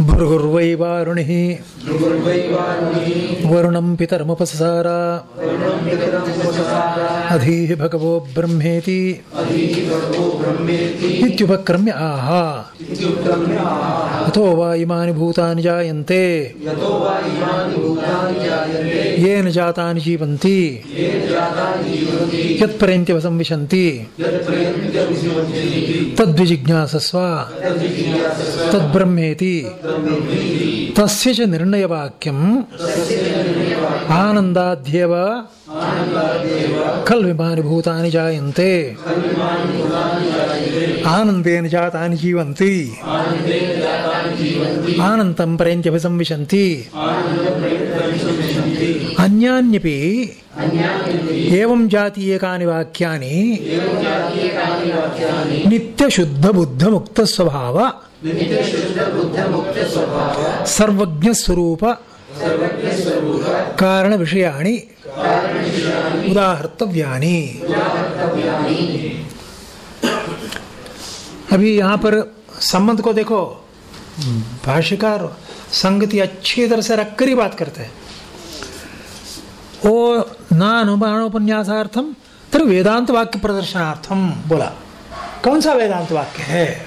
भृगुर्वै वारुणिः वरुणं पितरमुपससार। अधीः भगवो ब्रह्मेति। इत्युपक्रम्य आह। अथो वा इमानि भूतानि जायन्ते। येन जातानि जीवन्ति। यत्पर्यन्त्यवसंविशन्ति तद्विजिज्ञासस्व। तद्ब्रह्मेति। तस्य च निर्णयवाक्यम् आनन्दाद्येव खल्विमानि भूतानि जायन्ते। आनन्देन जातानि जीवन्ति। आनन्तं अन्यान्यपि एवं जातीयकानि वाक्यानि नित्यशुद्धबुद्धमुक्तस्वभाव सर्वज्ञस्वरूप कारणविषयाणि उदाहर्तव्यानि। अभी यहाँ पर संबंध को देखो, भाष्यकार संगति अच्छी तरह से रखकर ही बात करते हैं। ओ न अनुमानोपन्यासार्थम तर वेदांत वाक्य प्रदर्शनार्थम बोला। कौन सा वेदांत वाक्य है?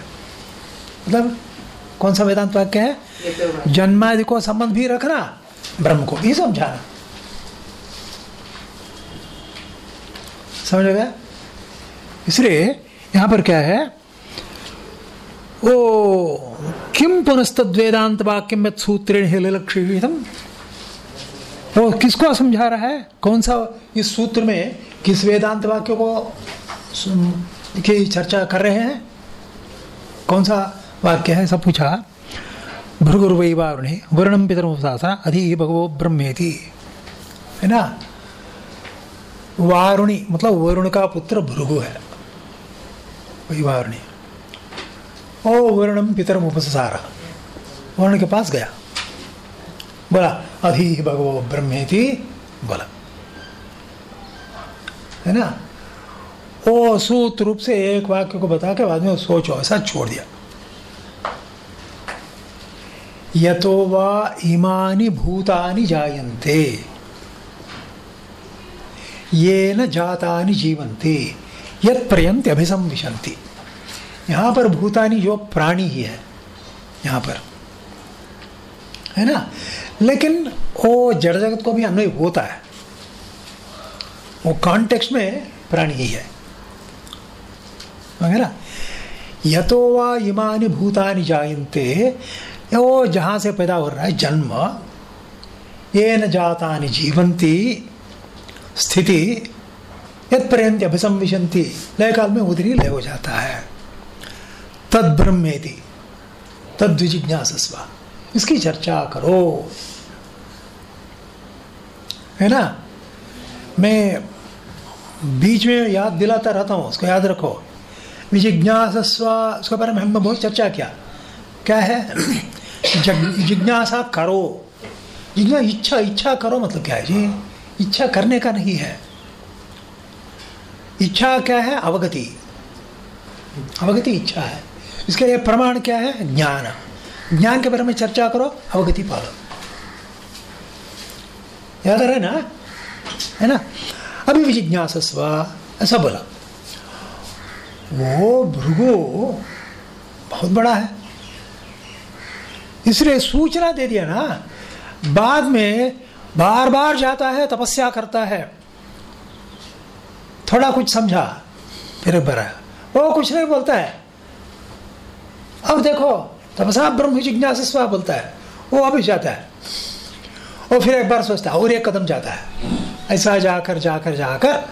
मतलब कौन सा वेदांत वाक्य है? जन्मादि को संबंध भी रखना, ब्रह्म को भी समझाना। समझ गया? इसलिए यहाँ पर क्या है? ओ किम पुनस्तद वेदांत वाक्यम यत सूत्रेण हिलक्षितम वो किसको समझा रहा है? कौन सा इस सूत्र में किस वेदांत वाक्य को की चर्चा कर रहे हैं? कौन सा वाक्य है? सब पूछा। भृगुर्वै वारुणे वर्णम पितरमुपसासा अधि भगवो ब्रह्मेति। है ना? वारुणी मतलब वरुण का पुत्र भृगु है। वही वारुणी। ओ वर्णम पितरम उपसारा वर्ण के पास गया। बोला अधि भगवो ब्रह्मेति बोला। है ना? ओ सूत रूप से एक वाक्य को बता के बाद में सोचो ऐसा छोड़ दिया। यतो वा इमानि भूतानि जायन्ते। येन जातानि जीवन्ति। यत् पर्यन्त अभिसंविशन्ति। यहाँ पर भूतानि जो प्राणी ही है, यहाँ पर। है ना? लेकिन वो जड़ जगत को भी अन्वय होता है। वो कॉन्टेक्स्ट में प्राणी ही है। वगैरह यतो वा इमानि भूतानि जायन्ते। वो जहाँ से पैदा हो रहा है, जन्म। ये न जातानि जीवंती स्थिति यद पर्यंत अभिसंविशंति लय काल में उधरी लय हो जाता है। तद ब्रह्मेति तद इसकी चर्चा करो। है ना? मैं बीच में याद दिलाता रहता हूँ, उसको याद रखो। विजिज्ञासस्व उसके बारे में हमने बहुत चर्चा किया। क्या है? जिज्ञासा करो। जिज्ञा, इच्छा इच्छा करो मतलब क्या है जी? इच्छा करने का नहीं है। इच्छा क्या है? अवगति। अवगति इच्छा है। इसके लिए प्रमाण क्या है? ज्ञान। ज्ञान के बारे में चर्चा करो, अवगति पालो। याद है ना? है ना? अभी विजिज्ञासस्व, ऐसा बोला। वो भृगु बहुत बड़ा है। इसलिए सूचना दे दिया ना, बाद में बार बार जाता है, तपस्या करता है। थोड़ा कुछ समझा, फिर एक वो कुछ नहीं बोलता है। अब देखो तपसा ब्रह्म जिज्ञासस्वा बोलता है, वो अभी जाता है। और फिर एक बार सोचता है, और एक कदम जाता है। ऐसा जाकर जाकर जाकर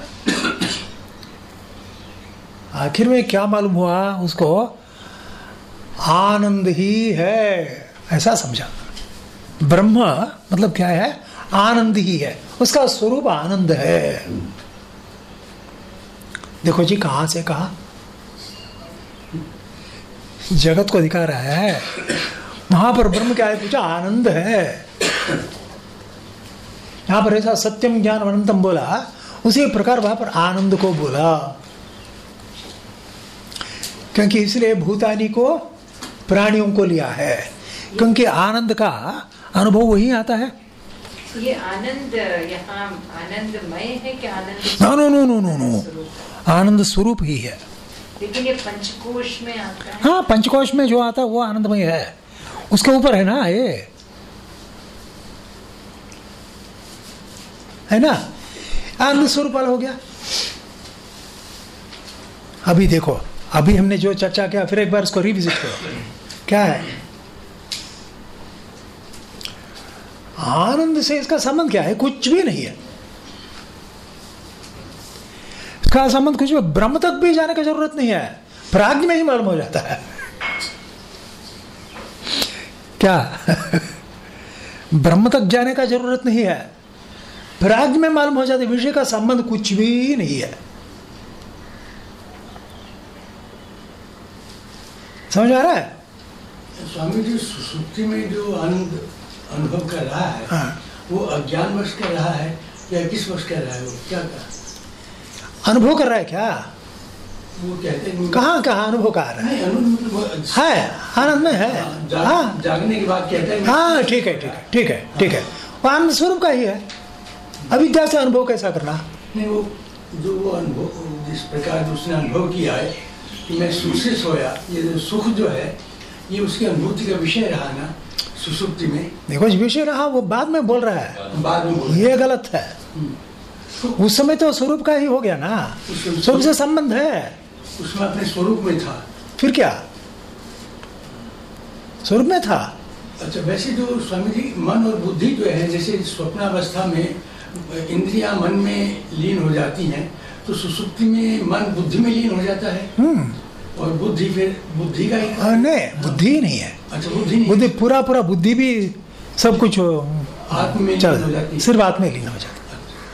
आखिर में क्या मालूम हुआ उसको? आनंद ही है। ऐसा समझा। ब्रह्म मतलब क्या है? आनंद ही है। उसका स्वरूप आनंद है। देखो जी, कहाँ से कहा? जगत को दिखा रहा है। वहाँ पर ब्रह्म क्या है पूछा आनंद है। यहाँ पर ऐसा सत्यम ज्ञान अनंतम बोला उसी प्रकार वहाँ पर आनंद को बोला। क्योंकि इसलिए भूतानी को प्राणियों को लिया है। क्योंकि आनंद का अनुभव वही आता है। ये आनंद यहाँ आनंदमय है कि आनंद no no no no no आनंद स्वरूप ही है। लेकिन ये पंचकोश में आता है। हाँ पंचकोश में जो आता है, वो आनंदमय है। उसके ऊपर है ना ये? है ना? आनंद स्वरूप हो गया। अभी देखो, अभी हमने जो चर्चा किया, फिर एक बार उसको रिविजिट करो। क्या है? आनंद से इसका संबंध क्या है? कुछ भी नहीं है। इसका संबंध कुछ भी ब्रह्म तक भी जाने की ज़रूरत नहीं है। प्राग्ञ में ही मालूम हो जाता है। क्या? ब्रह्म तक जाने का ज़रूरत नहीं है। प्राग्ञ में मालूम हो जाता है विषय का संबंध कुछ भी नहीं है। समझ आ रहा है? स्वामी जी सुसुप्ति में जो आनंद अनुभव कर रहा है हाँ। वो अज्ञान वश कर रहा है या किस वश कर रहा है वो? क्या कर अनुभव कर रहा है क्या? कहाँ कहाँ अनुभव कर रहा है? मतलब है आनंद में है। हाँ जागने के बाद कहते हैं हाँ ठीक है ठीक है ठीक है ठीक है। वो आनंद स्वरूप का ही है। अविद्या से अनुभव कैसा करना? नहीं वो जो वो अनुभव जिस प्रकार उसने अनुभव किया है कि मैं सुख से सोया ये जो सुख जो है ये उसकी अनुभूति का विषय रहा ना सुसुप्ति में। देखो विषय रहा वो बाद में बोल रहा है। बाद में ये गलत है। उस समय तो स्वरूप का ही हो गया ना। स्वरूप से संबंध है। उसमें अपने स्वरूप में था। फिर क्या? स्वरूप में था। अच्छा वैसे जो स्वामी जी मन और बुद्धि जो है जैसे स्वप्नावस्था में इंद्रियाँ मन में लीन हो जाती हैं तो सुसुप्ति में मन बुद्धि में लीन हो जाता है? हम्म। और बुद्धि फिर बुद्धि का ही? नहीं बुद्धि ही नहीं है। अच्छा बुद्धि बुद्धि पूरा पूरा बुद्धि भी सब कुछ आत्म में लीन हो जाती है। सिर्फ़ आत्म में लीन हो जाता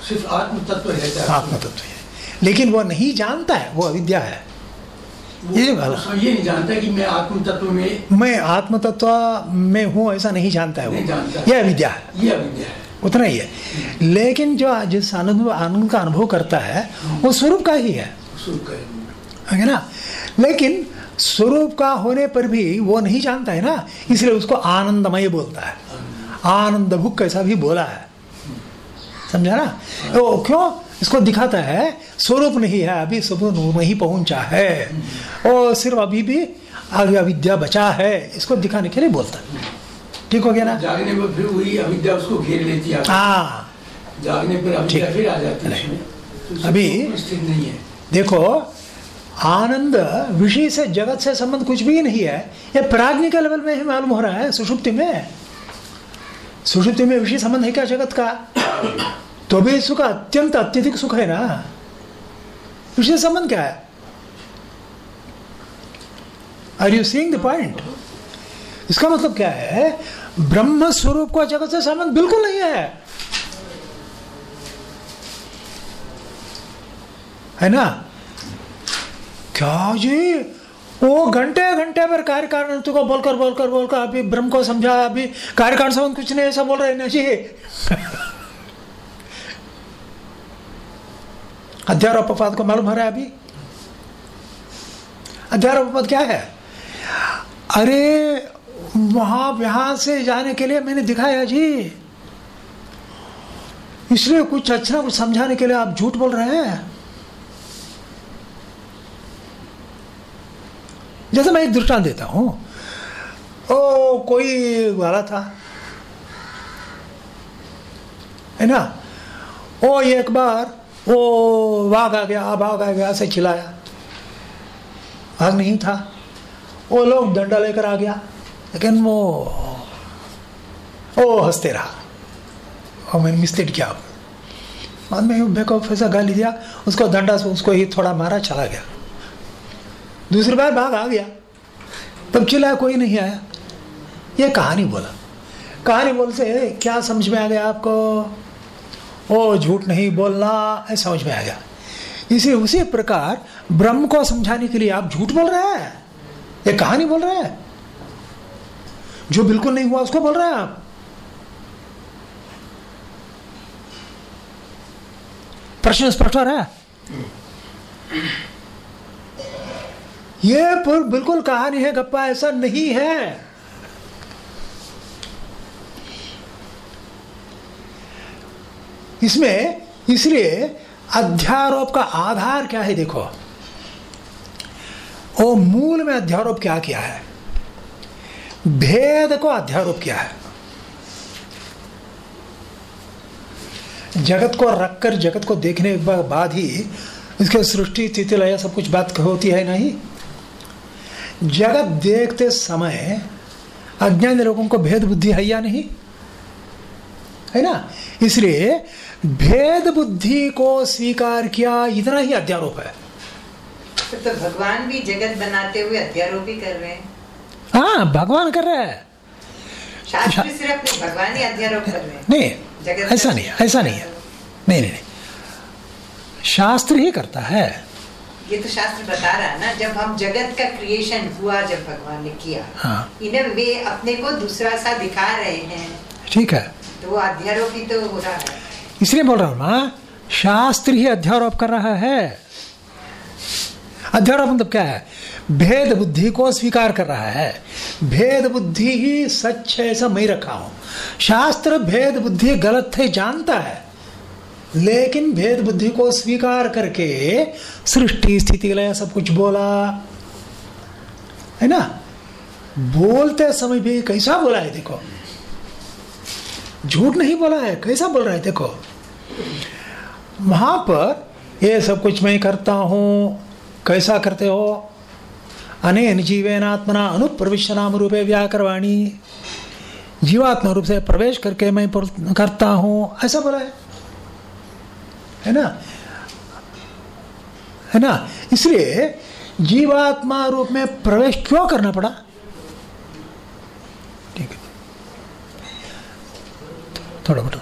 सिर्फ़ आत्म तत्व है आत्म तत्व है। लेकिन वो नहीं जानता है वो अविद्या है। वो- ये वाला। ये नहीं जानता कि मैं आत्म तत्व में मैं आत्म तत्व में हूँ ऐसा नहीं जानता है वो। जानता। यह अविद्या है। ये अविद्या है। उतना ही है। लेकिन जो जिस आनंद आनंद का अनुभव करता है वो स्वरूप का ही है। है। ना? लेकिन स्वरूप का होने पर भी वो नहीं जानता है ना इसलिए उसको आनंदमय बोलता है। आनंद। भुक कैसा भी बोला है। समझा ना? वो क्यों? इसको दिखाता है स्वरूप नहीं है अभी स्वरूप नहीं पहुँचा है। और सिर्फ़ अभी भी आगे अविद्या बचा है इसको दिखाने के लिए बोलता है। ठीक हो गया ना? जागने पर फिर वही अविद्या उसको घेर लेती है। हाँ। जागने पर अविद्या। फिर आ जाती है अभी- नहीं है। देखो आनंद विषय से जगत से संबंध कुछ भी नहीं है। ये प्राज्ञ के लेवल में ही मालूम हो रहा है सुषुप्ति में। सुषुप्ति में विषय संबंध है क्या जगत का तो भी सुख अत्यंत अत्यधिक सुख है ना विषय संबंध क्या है are you seeing the point इसका मतलब क्या है ब्रह्म स्वरूप का जगत से संबंध बिल्कुल नहीं है है ना क्या जी वो घंटे घंटे पर कार्य कारण को बोलकर बोलकर बोलकर, अभी ब्रह्म को समझा, अभी कार्य कारण संबंध कुछ नहीं, ऐसा बोल रहे हैं ना जी। अध्यारोप अपवाद को मालूम हो रहा है अभी। अध्यारोप अपवाद क्या है? अरे, वहाँ, यहाँ से जाने के लिए मैंने दिखाया जी। इसलिए कुछ अच्छा कुछ समझाने के लिए आप झूठ बोल रहे हैं। जैसे मैं एक दृष्टांत देता हूँ। ओ, कोई वाला था? है ना? ओ, एक बार वो वाघ आ गया बाघ आ गया से चिल्लाया। बाघ नहीं था। वो लोग डंडा लेकर आ गया, लेकिन वो ओ हँसते रहा। और मैंने मिस्टेक किया। बाद में बेकॉफ ऐसा गाली दिया, उसको डंडा से उसको ही थोड़ा मारा, चला गया। दूसरी बार भाग आ गया। तब चिल्लाया, कोई नहीं आया। ये कहानी बोला। कहानी बोल से क्या समझ में आ गया आपको? ओ, झूठ नहीं बोलना। ऐसा समझ में आ गया। इसी, उसी प्रकार ब्रह्म को समझाने के लिए आप झूठ बोल रहे हैं। ये कहानी बोल रहे हैं। जो बिल्कुल नहीं हुआ, उसको बोल रहे हैं आप। प्रश्न स्पष्ट हो रहा है? ये बिल्कुल कहानी है, गप्पा ऐसा नहीं है। इसमें इसलिए अध्यारोप का आधार क्या है देखो। वो मूल में अध्यारोप क्या किया है? भेद को अध्यारोप किया है। जगत को रखकर, जगत को देखने के बाद ही इसके सृष्टि तिथिलय सब कुछ बात होती है नहीं? जगत देखते समय अज्ञानी लोगों को भेद बुद्धि है या नहीं? है ना? इसलिए भेद बुद्धि को स्वीकार किया इतना ही अध्यारोप है। तो, तो भगवान भी जगत बनाते हुए अध्यारोप ही कर रहे हैं। हाँ भगवान कर रहे हैं। शास्त्र सिर्फ़ भगवान ही अध्यारोप कर रहे हैं। नहीं ऐसा नहीं है ऐसा नहीं है। नहीं नहीं नहीं। शास्त्र ही करता है। ये तो शास्त्र बता रहा है ना जब हम जगत का क्रिएशन हुआ जब भगवान ने किया हाँ। इन्हें वे अपने को दूसरा सा दिखा रहे हैं। ठीक है। तो वो अध्यारोप ही तो हो रहा है। इसलिए बोल रहा हूँ ना शास्त्र ही अध्यारोप कर रहा है। अध्यारोप मतलब क्या है? भेद बुद्धि को स्वीकार कर रहा है। भेद बुद्धि ही सच है ऐसा मैं रखा हूँ। शास्त्र भेद बुद्धि गलत है जानता है। लेकिन भेद बुद्धि को स्वीकार करके सृष्टि स्थिति लय सब कुछ बोला। है ना? बोलते समय भी कैसा बोला है देखो? झूठ नहीं बोला है, कैसा बोल रहा है देखो? वहाँ पर ये सब कुछ मैं करता हूँ। कैसा करते हो? अनेन जीवेनात्मना अनुप्रविश्य नाम रूपे व्याकरवाणी। जीवात्मा रूप से प्रवेश करके मैं करता हूँ। ऐसा बोला है। है ना? है ना? इसलिए जीवात्मा रूप में प्रवेश क्यों करना पड़ा? ठीक है। थोड़ा बेटा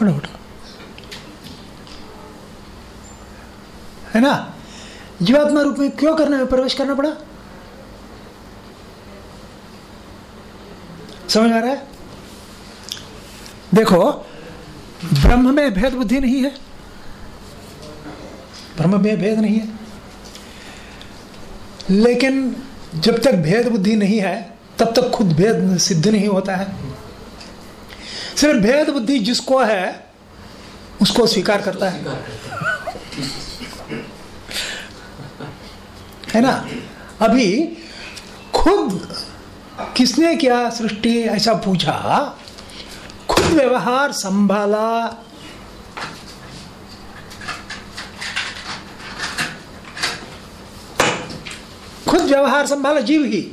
थोड़ा बेटा है ना? जीवात्मा रूप में क्यों करना, प्रवेश करना पड़ा? समझ आ रहा है? देखो ब्रह्म में भेद बुद्धि नहीं है। ब्रह्म में भेद नहीं है। लेकिन जब तक भेद बुद्धि नहीं है, तब तक खुद भेद सिद्ध नहीं होता है। सिर्फ़ भेद बुद्धि जिसको है, उसको स्वीकार करता है। है ना? अभी खुद किसने क्या सृष्टि? ऐसा पूछा खुद व्यवहार संभाला। खुद व्यवहार संभाला जीव ही।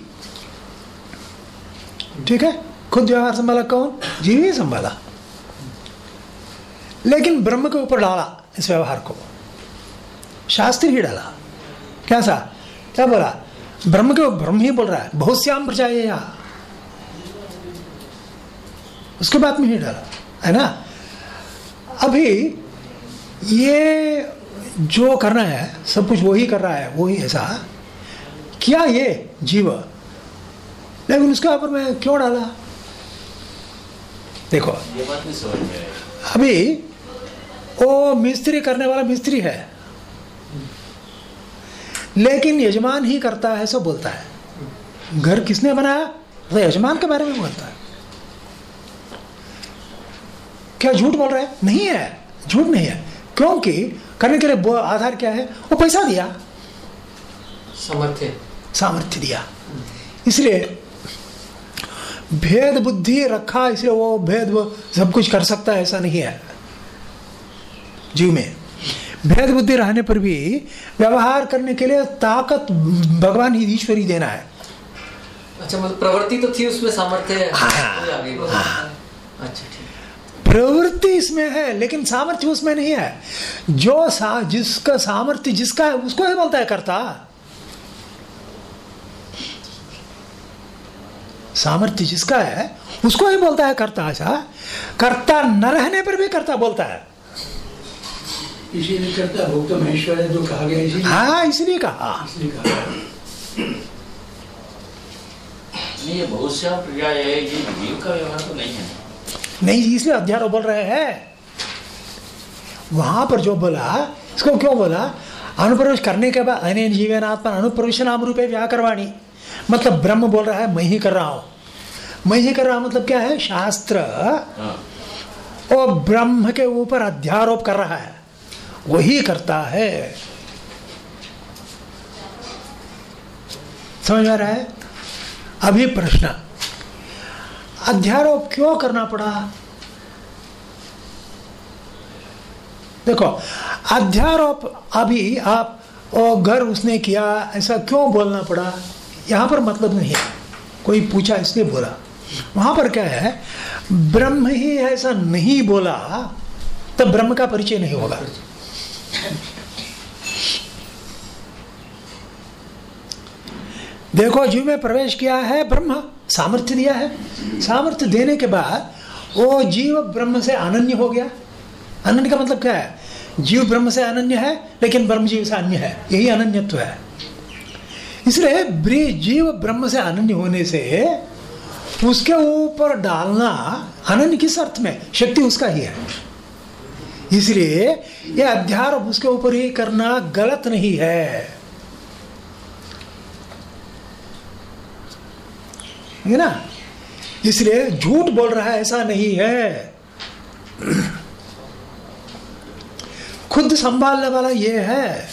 ठीक है? खुद व्यवहार संभाला कौन? जीव ही संभाला। लेकिन ब्रह्म के ऊपर डाला इस व्यवहार को। शास्त्र ही डाला। क्या सा क्या बोला? ब्रह्म के ब्रह्म ही बोल रहा है। बहुत श्याम प्रचार उसके बाद में ही डाला है ना? अभी ये जो करना है सब कुछ वही कर रहा है वही ऐसा। क्या ये जीव? लेकिन उसके ऊपर मैं क्यों डाला? देखो अभी वो मिस्त्री करने वाला मिस्त्री है। लेकिन यजमान ही करता है सब बोलता है। घर किसने बनाया? तो यजमान के बारे में बोलता है। क्या झूठ बोल रहे है? नहीं है। झूठ नहीं है। क्योंकि करने के लिए आधार क्या है? वो पैसा दिया। सामर्थ्य। सामर्थ्य दिया। इसलिए भेद बुद्धि रखा इसलिए वो भेद वो सब कुछ कर सकता है ऐसा नहीं है। जीव में। भेद बुद्धि रहने पर भी व्यवहार करने के लिए ताकत भगवान ही ईश्वर ही देना है। अच्छा मतलब प्रवृत्ति तो थी उसमें सामर्थ्य हाँ। बढ़ा। अच्छा प्रवृत्ति इसमें है लेकिन सामर्थ्य उसमें नहीं है। जो सा जिसका सामर्थ्य जिसका है उसको ही बोलता है करता। सामर्थ्य जिसका है उसको ही बोलता है करता ऐसा? करता न रहने पर भी करता बोलता है। इसीलिए करता भोक्त महेश्वर है जो कहा गया इसीलिए। हाँ इसलिए कहा। इसलिए कहा नहीं ये बहुत सा क्रिया है ये जीव का व्यवहार तो नहीं है। नहीं इसलिए अध्यारोप बोल रहे हैं। वहाँ पर जो बोला इसको क्यों बोला? अनुप्रवेश करने के बाद अनेन जीवनात्मा अनुप्रवेश नाम रूपे व्याकरवाणी। मतलब ब्रह्म बोल रहा है मैं ही कर रहा हूँ। मैं ही कर रहा हूँ मतलब क्या है? शास्त्र हाँ। वो ब्रह्म के ऊपर अध्यारोप कर रहा है। वही करता है। समझ आ रहा है? अभी प्रश्न। अध्यारोप क्यों करना पड़ा? देखो, अध्यारोप अभी आप, ओ घर उसने किया, ऐसा क्यों बोलना पड़ा? यहाँ पर मतलब नहीं है। कोई पूछा इसलिए बोला। वहाँ पर क्या है? ब्रह्म ही ऐसा नहीं बोला तब ब्रह्म का परिचय नहीं होगा। देखो, जीव में प्रवेश किया है, ब्रह्म सामर्थ्य दिया है। सामर्थ्य देने के बाद, वो जीव ब्रह्म से अनन्य हो गया। अनन्य का मतलब क्या है? जीव ब्रह्म से अनन्य है, लेकिन ब्रह्म जीव से अन्य है। यही अनन्यत्व है। इसलिए जीव ब्रह्म से अनन्य होने से उसके ऊपर डालना अनन्य किस अर्थ में? शक्ति उसका ही है। इसलिए यह अध्यारोप उसके ऊपर ही करना गलत नहीं है। है ना? इसलिए झूठ बोल रहा है, ऐसा नहीं है। खुद संभालने वाला ये है।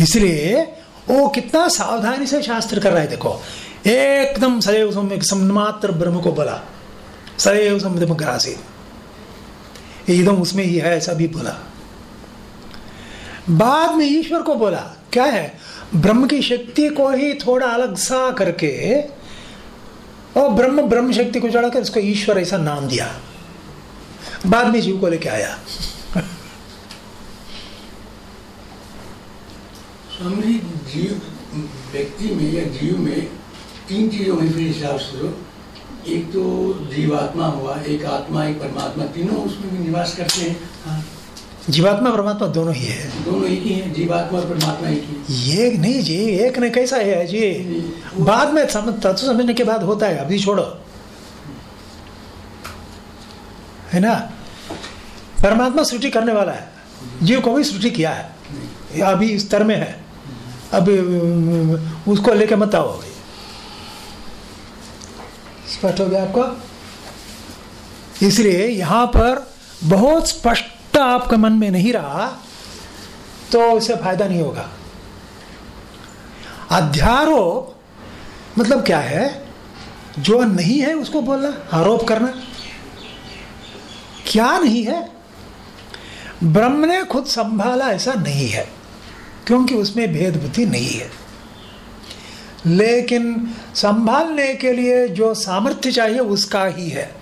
इसलिए वो कितना सावधानी से शास्त्र कर रहा है, देखो। एकदम सदैव सम्मात्र ब्रह्म को बोला। सदैव समुद्र एकदम उसमें ही है ऐसा भी बोला। बाद में ईश्वर को बोला, क्या है? ब्रह्म की शक्ति को ही थोड़ा अलग सा करके और ब्रह्म ब्रह्म शक्ति को चढ़ाकर इसको ईश्वर ऐसा नाम दिया। बाद में जीव को लेके आया। स्वामी जीव व्यक्ति में या जीव में तीन चीज़ों में फिर हिसाब से एक तो जीवात्मा हुआ एक आत्मा एक परमात्मा तीनों उसमें भी निवास करते हैं। हाँ। जीवात्मा परमात्मा दोनों ही है। दोनों एक ही हैं जीवात्मा और परमात्मा एक ही ये नहीं जी एक ने कैसा है जी? बाद में सम, तत्व समझने के बाद होता है अभी छोड़ो। है ना? परमात्मा सृष्टि करने वाला है। जीव को भी सृष्टि किया है। अभी इस स्तर में है। अब उसको लेके मत आओ अभी। स्पष्ट हो गया आपको? इसलिए यहाँ पर बहुत स्पष्ट आपके मन में नहीं रहा तो इससे फ़ायदा नहीं होगा। अध्यारोप मतलब क्या है? जो नहीं है उसको बोलना, आरोप करना। क्या नहीं है? ब्रह्म ने खुद संभाला, ऐसा नहीं है, क्योंकि उसमें भेद बुद्धि नहीं है। लेकिन संभालने के लिए जो सामर्थ्य चाहिए, उसका ही है।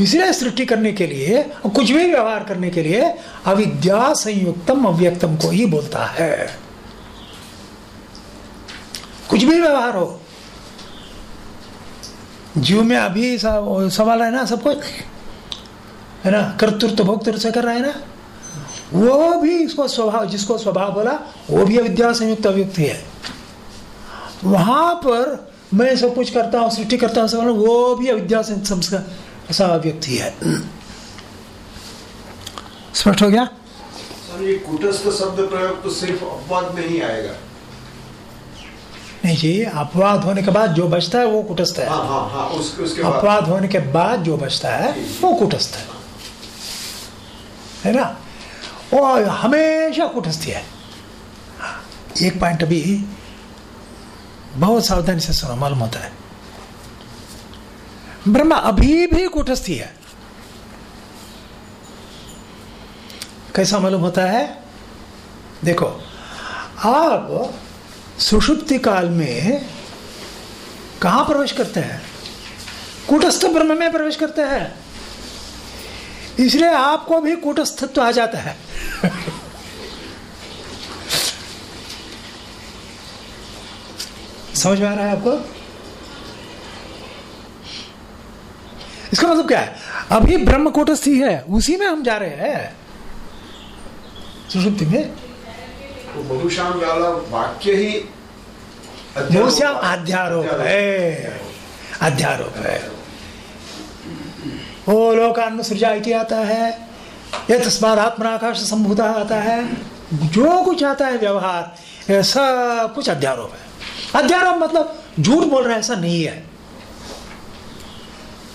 इसलिए सृष्टि करने के लिए, कुछ भी व्यवहार करने के लिए, अविद्या संयुक्तम अव्यक्तम को ही बोलता है। कुछ भी व्यवहार हो, जीव में अभी सवाल है ना सबको है ना? कर्तृत्व, भोक्तृत्व से कर रहा है ना? वो भी इसको स्वभाव, जिसको स्वभाव बोला, वो भी अविद्या संयुक्त अव्यक्ति है। वहाँ पर मैं सब कुछ करता हूँ, सृष्टि करता हूँ वो भी अविद्या संस्कार ऐसा व्यक्ति है। स्पष्ट हो गया? सर ये कूटस्थ शब्द प्रयोग तो सिर्फ़ अपवाद में ही आएगा। नहीं जी अपवाद होने के बाद जो बचता है वो कुटस्थ है। हाँ हाँ हाँ उसके उसके अपवाद होने के बाद जो बचता है वो कुटस्थ है। है ना? वो हमेशा कुटस्थ है। हाँ, एक पॉइंट अभी बहुत सावधानी से सुना मालूम होता है। ब्रह्मा अभी भी कुटस्थी है। कैसा मालूम होता है? देखो, आप सुषुप्ति काल में कहा प्रवेश करते हैं? कुटस्थ ब्रह्म में प्रवेश करते हैं। इसलिए आपको भी कूटस्थत्व आ जाता है। समझ में आ रहा है आपको? इसका मतलब क्या है? अभी ब्रह्म कूटस्थी है उसी में हम जा रहे हैं। सुषुप्ति में बहुशाम वाला वाक्य ही अध्यारोप है। अध्यारोप है। वो लोकान्न सृजा इति आता है ये तस्माद आत्मनाकाश संभूता आता है। जो कुछ आता है व्यवहार सब कुछ अध्यारोप है। अध्यारोप मतलब झूठ बोल रहा है ऐसा नहीं है।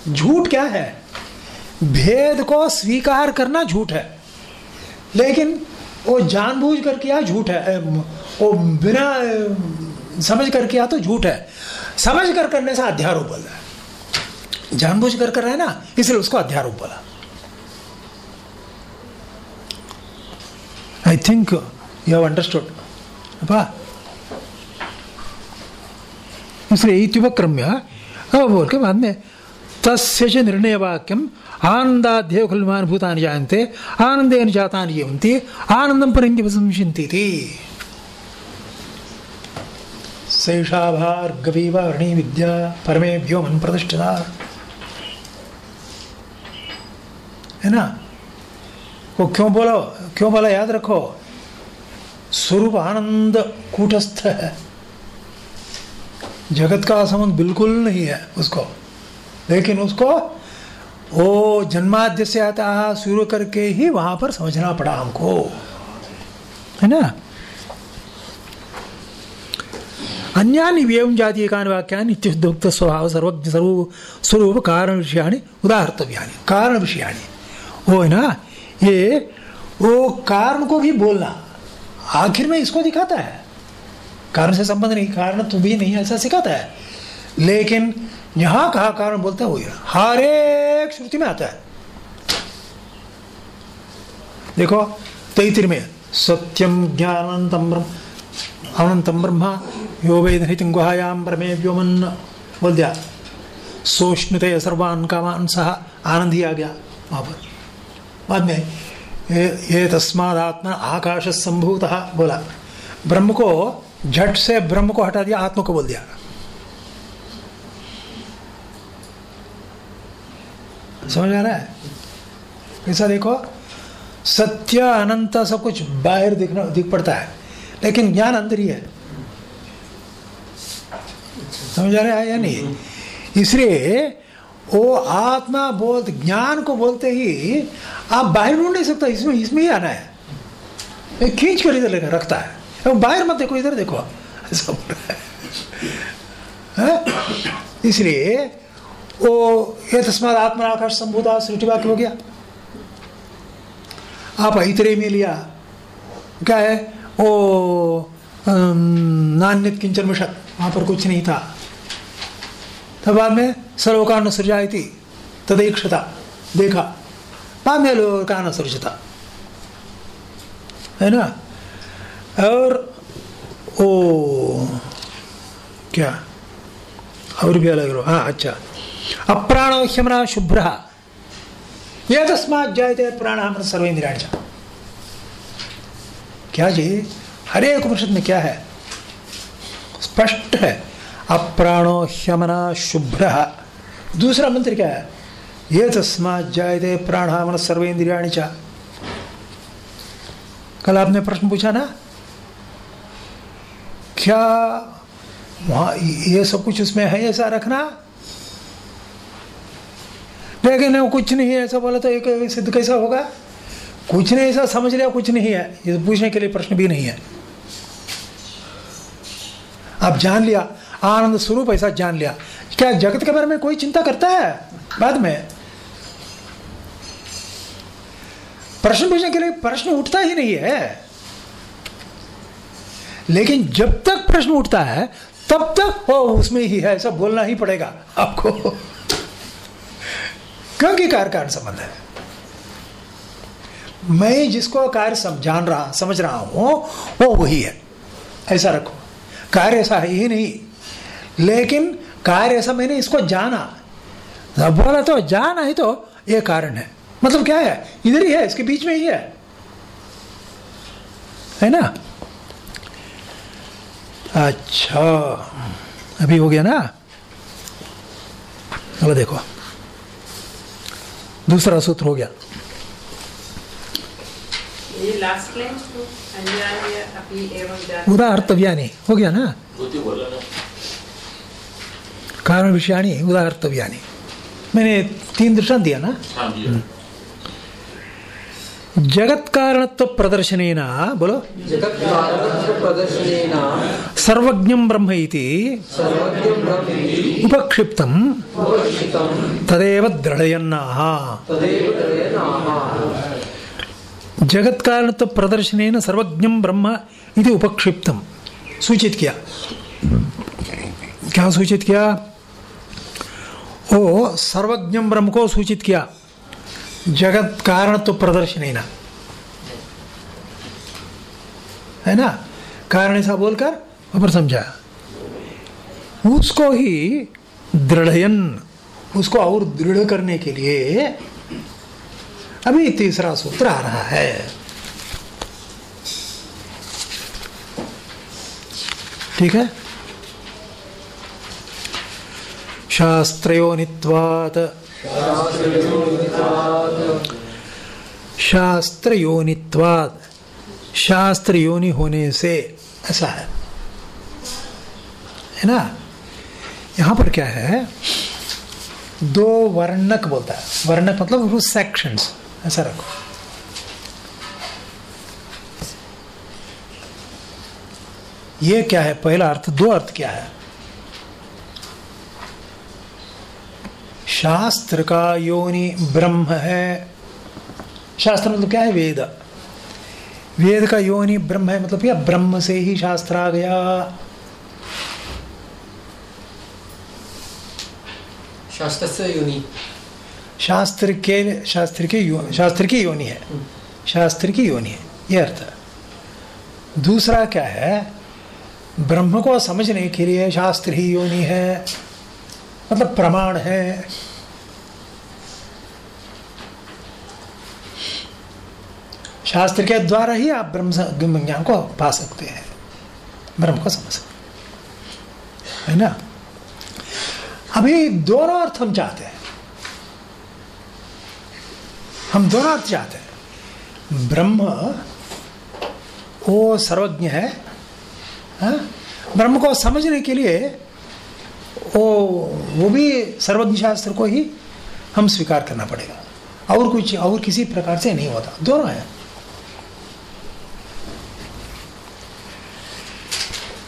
झूठ क्या है? भेद को स्वीकार करना झूठ है। लेकिन वो जानबूझ कर किया झूठ है। वो बिना समझ कर किया तो झूठ है। समझ कर करने से अध्यारोप बोल है। जानबूझ कर कर रहा है ना, इसलिए उसको अध्यारोप बोला I think you have understood इसलिए इत्युपक्रम्य अब बोल के बाद में तस्य च निर्णय वाक्यम आनंदाध्यय खलुमान भूतानि जायन्ते आनंदेन जातानि जीवन्ति आनंदं परिन्दिवसंशिन्ति इति सैषा भार्गवी वाणी विद्या परमेभ्यो मन प्रतिष्ठिता। है ना? वो क्यों बोलो? क्यों बोला? याद रखो, स्वरूप आनंद कूटस्थ है। जगत का संबंध बिल्कुल नहीं है उसको। लेकिन उसको वो जन्माद्य से आता शुरू करके ही वहाँ पर समझना पड़ा हमको। है ना? अन्यानि व्यवं जातीयकानि वाक्यानि नित्यशुद्धोक्त स्वभाव सर्वज्ञ सर्व स्वरूप कारण विषयाणि उदाहर्तव्यानि। कारण विषयाणि। वो है ना? ये वो कारण को भी बोलना आखिर में इसको दिखाता है। कारण से संबंध नहीं, कारण तो भी नहीं, ऐसा सिखाता है। लेकिन यहाँ कहा कारण बोलता है है। हर एक श्रुति में आता है। देखो तैतिर में सत्यम ज्ञानंतम अनंतम ब्रह्म यो वेद गुहायाम ब्रह्मे व्योमन बोल दिया। सोष्णुते सर्वान कामान सह आनंद ही आ गया। वहाँ पर। बाद में ये, ये आकाश संभूत बोला। ब्रह्म को झट से ब्रह्म को हटा दिया आत्मा को बोल दिया। समझ आ रहा है? ऐसा देखो, सत्य, अनंत, सब कुछ बाहर दिखना, दिख पड़ता है। लेकिन ज्ञान अंदर ही है। समझ आ रहा है या नहीं? इसलिए वो आत्मा बोलते ज्ञान को बोलते ही आप बाहर ढूंढ नहीं सकता, इसमें इसमें ही आना है। खींच कर इधर लेकर रखता है। वो बाहर मत देखो, इधर देखो। ऐसा बोल हैं? इसलिए वो ये तस्माद आत्मा आकाश संभूता सृष्टि वाक्य हो गया। आप इतरे में लिया। क्या है? वो अम, नान्यत किंचन मिशत वहाँ पर कुछ नहीं था। तब बाद में सर्वकारण सृजा थी तदेक्षता। देखा। बाद में लोकान सृजता। है ना? और ओ क्या? और भी अलग हाँ अच्छा। अप्राणो ह्यमना शुभ्र। ये तस्मात जायते प्राण हम सर्वेन्द्रियाण क्या जी? हर उपनिषद में क्या है? स्पष्ट है। अप्राणो ह्यमना शुभ्र। दूसरा मंत्र क्या है? ये तस्मात जायते प्राण मन सर्वेन्द्रियाणी चा। कल आपने प्रश्न पूछा ना? क्या वहाँ ये सब कुछ उसमें है ऐसा रखना? लेकिन वो कुछ नहीं है। ऐसा बोला तो एक सिद्ध कैसा होगा? कुछ नहीं, ऐसा समझ लिया, कुछ नहीं है। ये तो पूछने के लिए प्रश्न भी नहीं है। आप जान लिया, आनंद स्वरूप ऐसा जान लिया। क्या जगत के बारे में कोई चिंता करता है बाद में? प्रश्न पूछने के लिए प्रश्न उठता ही नहीं है। लेकिन जब तक प्रश्न उठता है, तब तक ओ उसमें ही है, ऐसा बोलना ही पड़ेगा आपको। क्योंकि कार्य कारण संबंध है? मैं जिसको कार्य जान रहा, समझ रहा हूँ, वो वही है। ऐसा रखो। कार्य ऐसा है ही नहीं। लेकिन कार्य ऐसा मैंने इसको जाना। जब बोला तो जाना ही तो ये कारण है। मतलब क्या है? इधर ही है, इसके बीच में ही है। है ना? अच्छा। अभी हो गया ना? चलो देखो। दूसरा सूत्र हो गया। ये लास्ट लाइन तो उदाहर्तव्यानि हो गया ना? धोती बोला ना। कारण विषयाणी उदाहर्तव्यानि मैंने तीन दृष्टांत दिया ना? हाँ जी जगत कारणत्व प्रदर्शनेन बोलो। जगत कारणत्व प्रदर्शनेन सर्वज्ञं ब्रह्म इति सर्वज्ञं ब्रह्म इति उपक्षिप्तं उपक्षितं तदेव दृढयन्नाः तदेव जगत कारणत्व प्रदर्शनेन सर्वज्ञं ब्रह्म इति उपक्षिप्तम। सूचित किया। क्या सूचित किया? ओ सर्वज्ञम ब्रह्म को सूचित किया। जगत कारण कारणत्व प्रदर्शनेन है ना। है ना? कारण ऐसा बोलकर ऊपर समझा। उसको ही दृढ़यन, उसको और दृढ़ करने के लिए अभी तीसरा सूत्र आ रहा है। ठीक है? शास्त्रयोनित्वात् शास्त्रयोनित्वात् शास्त्र योनित्वाद शास्त्र योनि होने से ऐसा है। है ना? यहाँ पर क्या है? दो वर्णक बोलता है। वर्णक मतलब सेक्शंस ऐसा रखो। ये क्या है? पहला अर्थ, दो अर्थ क्या है? शास्त्र का योनि ब्रह्म है। शास्त्र मतलब क्या है? वेद। वेद का योनि ब्रह्म है मतलब क्या ब्रह्म से ही शास्त्र आ गया। शास्त्र से योनि। शास्त्र के शास्त्र की यो, शास्त्र की योनि है। शास्त्र की योनि है यह अर्थ। है दूसरा क्या है? ब्रह्म को समझने के लिए शास्त्र ही योनि है। मतलब प्रमाण है। शास्त्र के द्वारा ही आप ब्रह्म ज्ञान को पा सकते हैं। ब्रह्म को समझ सकते है ना? अभी दोनों अर्थ हम चाहते हैं। हम दोनों अर्थ चाहते हैं। ब्रह्म, वो सर्वज्ञ है हाँ? ब्रह्म को समझने के लिए वो वो भी सर्वज्ञ शास्त्र को ही हम स्वीकार करना पड़ेगा। और कुछ, और किसी प्रकार से नहीं होता। दोनों है।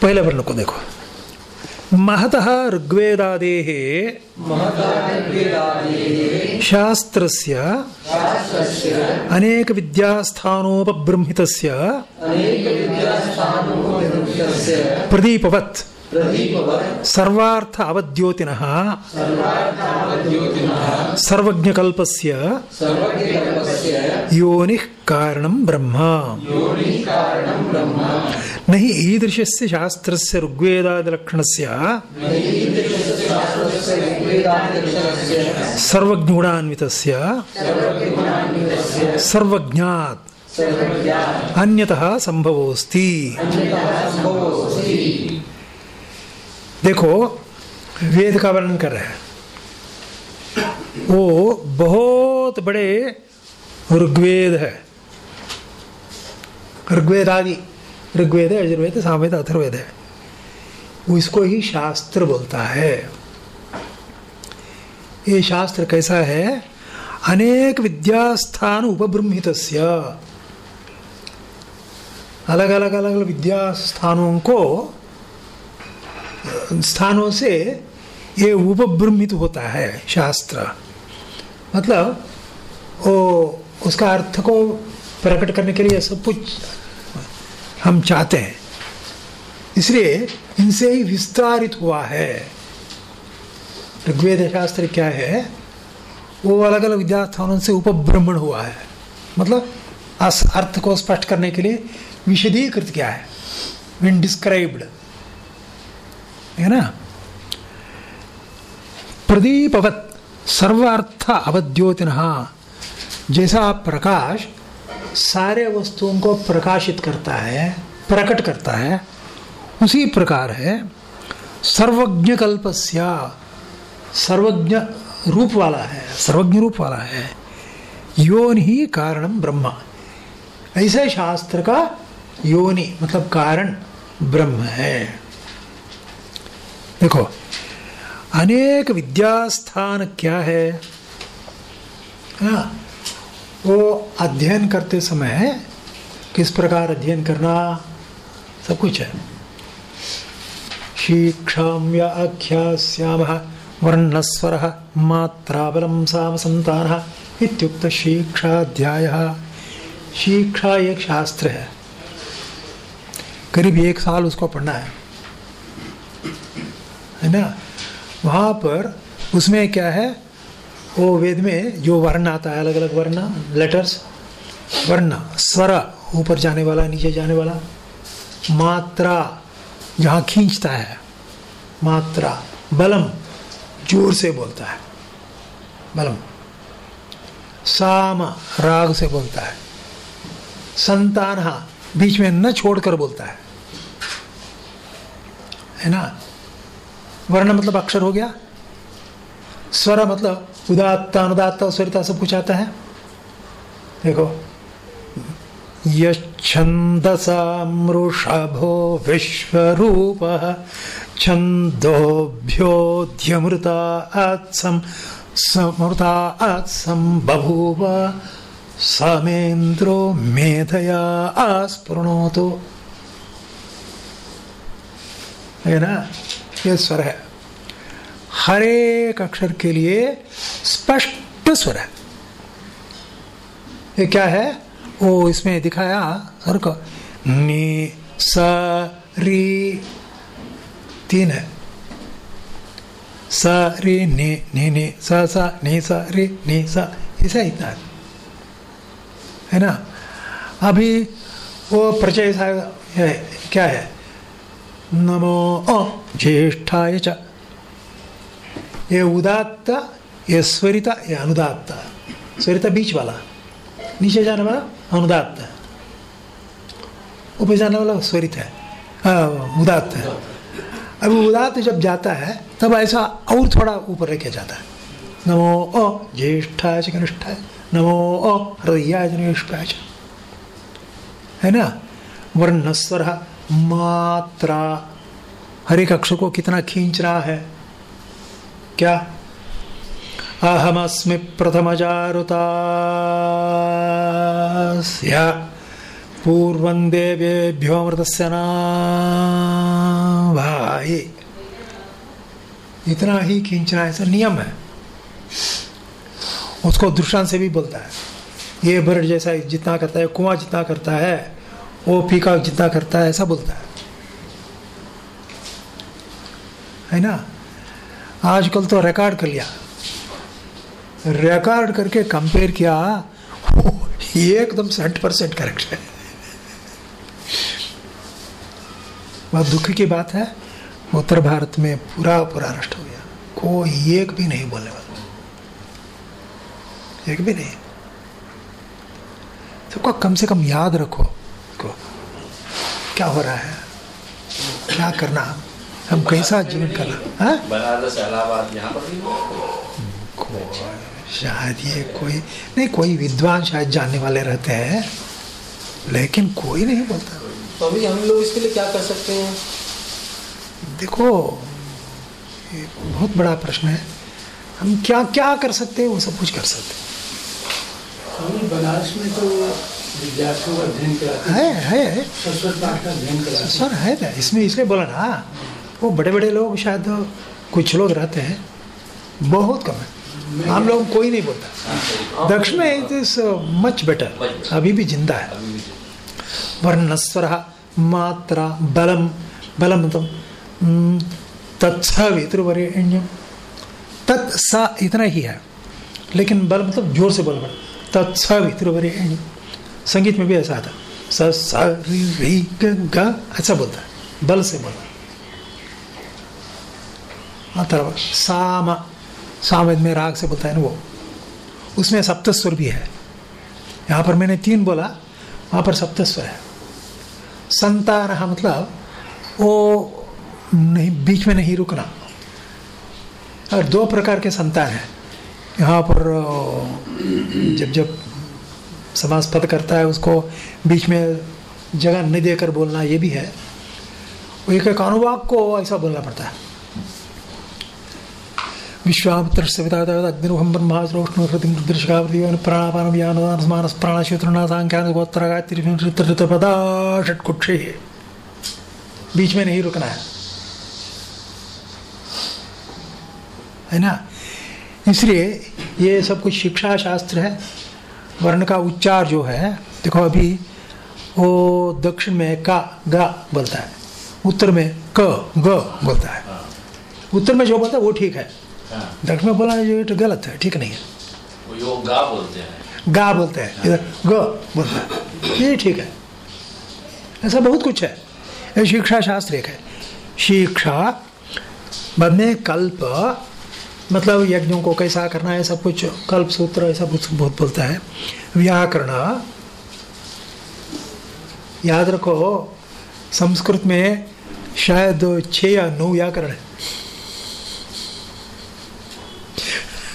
पहले वर्ण को देखो। महत ऋग्वेदादे शास्त्र अनेक विद्यास्थानोपब्रमित प्रदीपवत्। सर्वार्थ अवद्योतिनः। सर्वज्ञकल्पस्य योनिः कारणं ब्रह्म। न हि ईदृशस्य शास्त्रस्य ऋग्वेदादिलक्षणस्य सर्वज्ञगुणान्वितस्य सर्वज्ञात् अन्यतः संभवोस्ति देखो, वेद का वर्णन कर रहे हैं। वो बहुत बड़े ऋग्वेद है। ऋग्वेद आदि, ऋग्वेद, यजुर्वेद, सामवेद अथर्वेद है। वो इसको ही शास्त्र बोलता है। ये शास्त्र कैसा है? अनेक विद्यास्थान उपब्रह्मित अलग अलग अलग अलग विद्या स्थानों को स्थानों से ये उपब्रह्मित होता है शास्त्र। मतलब वो उसका अर्थ को प्रकट करने के लिए सब कुछ हम चाहते हैं। इसलिए इनसे ही विस्तारित हुआ है। ऋग्वेद शास्त्र क्या है? वो अलग अलग विद्यास्थानों से उपब्रह्मण हुआ है। मतलब अर्थ को स्पष्ट करने के लिए विशदीकृत क्या है। डिस्क्राइब्ड है ना प्रदीपवत सर्वार्थ अवद्योतिन जैसा प्रकाश सारे वस्तुओं को प्रकाशित करता है प्रकट करता है उसी प्रकार है सर्वज्ञ कल्पस्या सर्वज्ञ रूप वाला है सर्वज्ञ रूप वाला है योन ही कारणम ब्रह्म ऐसे शास्त्र का योनि मतलब कारण ब्रह्म है देखो अनेक विद्यास्थान क्या है? हाँ, वो अध्ययन करते समय किस प्रकार अध्ययन करना सब कुछ है। शीक्षां व्याख्यास्यामः वर्णस्वरः मात्राबलं सामसन्तानः इत्युक्त शिक्षाध्यायः। शिक्षा एक शास्त्र है। करीब एक साल उसको पढ़ना है। है ना? वहाँ पर उसमें क्या है? वो वेद में जो वर्ण आता है अलग अलग वर्ण लेटर्स वर्ण, स्वर, ऊपर जाने वाला, नीचे जाने वाला, मात्रा, जहाँ खींचता है, मात्रा, बलम, ज़ोर से बोलता है, बलम, साम, राग से बोलता है संतान बीच में न छोड़कर बोलता है है ना? वर्ण मतलब अक्षर हो गया। स्वर मतलब उदात्ता, अनुदात्ता स्वरिता सब कुछ आता है। देखो। यछन्दसामृषभो विश्वरूपः छन्दोभ्योऽध्यमृता आत्सं समृता आत्सं बभूव समेन्द्रो मेधया आस्पृणोतु। है ना? ये स्वर है। हर एक अक्षर के लिए स्पष्ट स्वर है। ये क्या है? वो इसमें दिखाया स्वर को। नी, स, री, तीन है। स, री, नी नी नी, स स, नी, स, री, नी, स ऐसा इतना है। है ना? अभी वो प्रचय क्या है? नमो ओ ज्येष्ठाय च। ये उदात्त, ये स्वरिता, ये अनुदात्त। स्वरिता बीच वाला। नीचे जाने वाला अनुदात्त। ऊपर जाने वाला स्वरित है। उदात्त है। अभी उदात्त जब जाता है, तब ऐसा और थोड़ा ऊपर रखे जाता है। नमो ओ ज्येष्ठाय च कनिष्ठाय। नमो ओ हृदयाय है ना? वर्ण स्वर मात्रा। हर एक अक्षर को कितना खींच रहा है? क्या? अहमस्मि प्रथमजारुतास्य पूर्वं देवेभ्यो अमृतस्य न भाई। इतना ही खींचना ऐसा नियम है। उसको दृष्टांत से भी बोलता है। ये बर्ड जैसा जितना करता है, कुआँ जितना करता है वो पीका जितना करता है, ऐसा बोलता है। है ना? आजकल तो रिकॉर्ड कर लिया। रिकॉर्ड करके कंपेयर किया एकदम सेंट परसेंट करेक्ट है। बहुत दुख की बात है, उत्तर भारत में पूरा पूरा नष्ट हो गया। कोई एक भी नहीं बोलने वाला। एक भी नहीं। सबको कम से कम याद रखो। क्या हो रहा है? क्या करना? हम कैसा जीवन करना है बनारस इलाहाबाद यहाँ शायद ये कोई नहीं कोई विद्वान शायद जानने वाले रहते हैं लेकिन कोई नहीं बोलता। तो अभी हम लोग इसके लिए क्या कर सकते हैं? देखो ये बहुत बड़ा प्रश्न है। हम क्या क्या कर सकते हैं? वो सब कुछ कर सकते स्वामी बनारस में तो हैं। है है। सर है ना? इसमें इसलिए बोला ना वो बड़े बड़े लोग शायद कुछ लोग रहते हैं बहुत कम है। हम लोग कोई नहीं बोलता। दक्षिण में इट इज़ मच बेटर अभी भी ज़िंदा है। वर्णस्वर मात्रा बलम। बलम मतलब तत्सवितुर्वरेण्यम तत् इतना ही है। लेकिन बल मतलब ज़ोर से बोलना। तत्सवितुर्वरेण्यम संगीत में भी ऐसा आता स स, री ग ग, ऐसा बोलता है। बल से बोलना अथर्व साम साम में राग से बोलता है ना वो। उसमें सप्तस्वर भी है। यहाँ पर मैंने तीन बोला, वहाँ पर सप्तस्वर है। संतान मतलब वो नहीं, बीच में नहीं रुकना। और दो प्रकार के संतान हैं। यहाँ पर, जब जब समाज पद करता है, उसको बीच में जगह नहीं देकर बोलना ये भी है। एक एक अनुवाक को ऐसा बोलना पड़ता है। विश्वामित्र अग्निरुहम ब्रह्मा श्रोष्ण हृदय रुद्रशिखावृति प्राणापान व्यानुदान मानस प्राणशूत्रना सांख्यान बीच में नहीं रुकना है। है ना? इसलिए ये सब कुछ शिक्षा शास्त्र है। वर्ण का उच्चार जो है देखो अभी वो दक्षिण में का गा बोलता है। उत्तर में क ग बोलता है। उत्तर में जो बोलता है वो ठीक है। हाँ, दक्षिण में बोला ये तो गलत है ठीक नहीं है। वो गा बोलते हैं। गा बोलते हैं इधर ग बोलता है। ये ठीक है। ऐसा बहुत कुछ है। ये शिक्षा शास्त्र एक है। शिक्षा में कल्प मतलब यज्ञों को कैसा करना है सब कुछ कल्प सूत्र, ऐसा कुछ बहुत बोलता है। व्याकरण, याद रखो, संस्कृत में शायद छः या नौ व्याकरण है।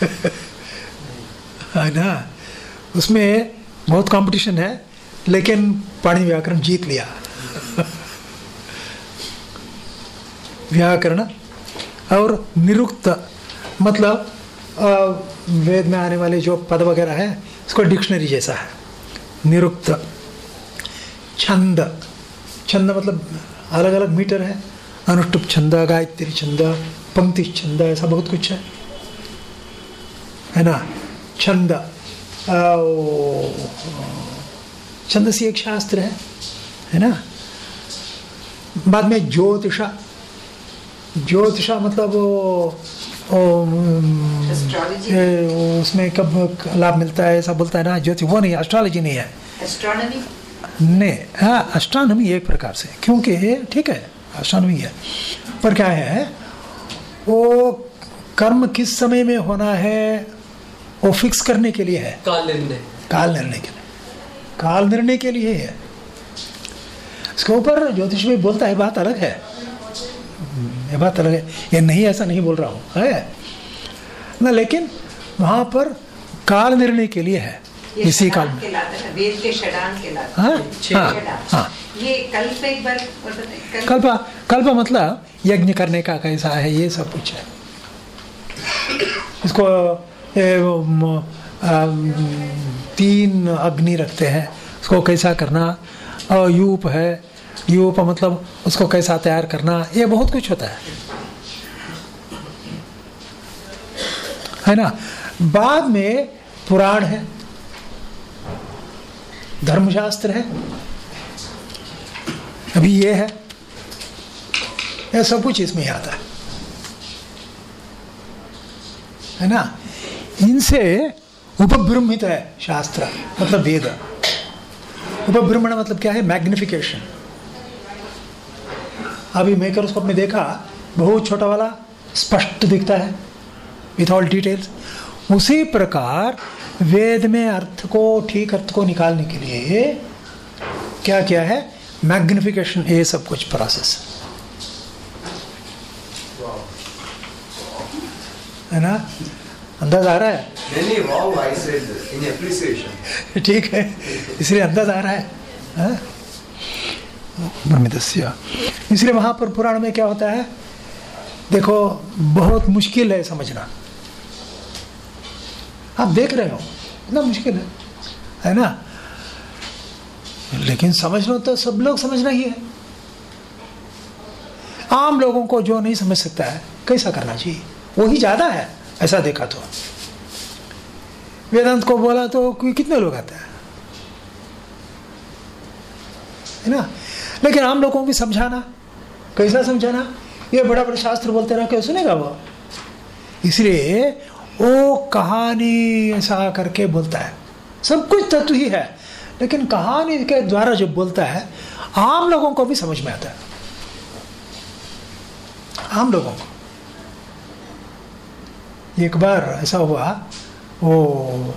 है ना? उसमें बहुत कंपटीशन है, लेकिन पाणी व्याकरण जीत लिया। व्याकरण और निरुक्त मतलब वेद में आने वाले जो पद वगैरह है उसको डिक्शनरी जैसा है। निरुक्त छंद। छंद मतलब अलग अलग मीटर है। अनुष्टुप छंद गायत्री छंद पंक्ति छंद ऐसा बहुत कुछ है। है ना? छंद। छंद से एक शास्त्र है। है ना? बाद में ज्योतिषा। ज्योतिषा मतलब वो, वो उम, Astrology? उसमें कब लाभ मिलता है ऐसा बोलता है ना ज्योति वो नहीं एस्ट्रोलॉजी नहीं है। एस्ट्रोनॉमी नहीं हाँ अष्टानमी एक प्रकार से क्योंकि ठीक है अष्टानमी है। पर क्या है वो कर्म किस समय में होना है वो फिक्स करने के लिए है। काल निर्णय। काल निर्णय के लिए। काल निर्णय के लिए है। इसके ऊपर ज्योतिष में बोलता है बात अलग है। ये बात अलग है। ये नहीं ऐसा नहीं बोल रहा हूँ। है? ना लेकिन वहाँ पर काल निर्णय के लिए है। इसी काल में। वेद के षडांग हाँ। हाँ? हाँ ये कल्प एक बार कल्प कल्प कल्प मतलब यज्ञ करने का कैसा है ये सब कुछ है। इसको ए, अम, तीन अग्नि रखते हैं। उसको कैसा करना? और यूप है यूप मतलब उसको कैसा तैयार करना, ये बहुत कुछ होता है। है ना? बाद में पुराण है, धर्मशास्त्र है, अभी ये है यह सब कुछ इसमें आता है। है ना? इनसे उपब्रह्मित है शास्त्र मतलब वेद। उपब्रह्मण मतलब क्या है? मैग्निफिकेशन अभी माइक्रोस्कोप में देखा बहुत छोटा वाला स्पष्ट दिखता है विथ ऑल डिटेल्स उसी प्रकार वेद में अर्थ को ठीक अर्थ को निकालने के लिए क्या क्या है? मैग्निफिकेशन ये सब कुछ प्रोसेस है ना? अंदाज आ रहा है. ठीक है इसलिए अंदाज आ रहा है। हाँ? इसलिए वहाँ पर पुराण में क्या होता है? देखो, बहुत मुश्किल है समझना। आप देख रहे हो, इतना मुश्किल है है ना? लेकिन समझना तो सब लोग समझना ही है। आम लोगों को जो नहीं समझ सकता है, कैसा करना चाहिए? वही ज़्यादा है, ऐसा देखा तो। वेदांत को बोला तो कितने लोग आते हैं? है ना? लेकिन आम लोगों को भी समझाना। कैसा समझाना? ये बड़ा बड़ा शास्त्र बोलते रहा, क्या सुनेगा वो? इसलिए वो कहानी ऐसा करके बोलता है। सब कुछ तत्व ही है, लेकिन कहानी के द्वारा जो बोलता है, आम लोगों को भी समझ में आता है। आम लोगों को। एक बार ऐसा हुआ, वो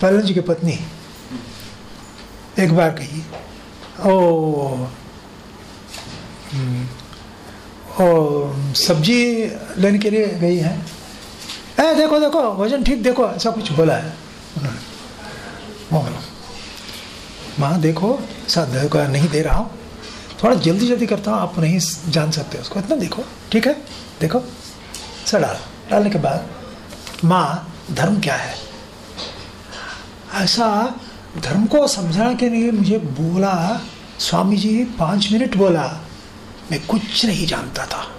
पलन जी की पत्नी एक बार कही ओ ओ, सब्ज़ी लेने के लिए गई है। ए, देखो देखो, वज़न ठीक देखो, ऐसा कुछ बोला है। उन्होंने माँ, देखो, ऐसा नहीं दे रहा हूँ। थोड़ा जल्दी जल्दी करता हूँ, आप नहीं जान सकते उसको। इतना देखो, ठीक है? देखो, ऐसा डाल। डालने के बाद, माँ, धर्म क्या है? ऐसा धर्म को समझाने के लिए मुझे बोला स्वामी जी पाँच मिनट बोला। मैं कुछ नहीं जानता था।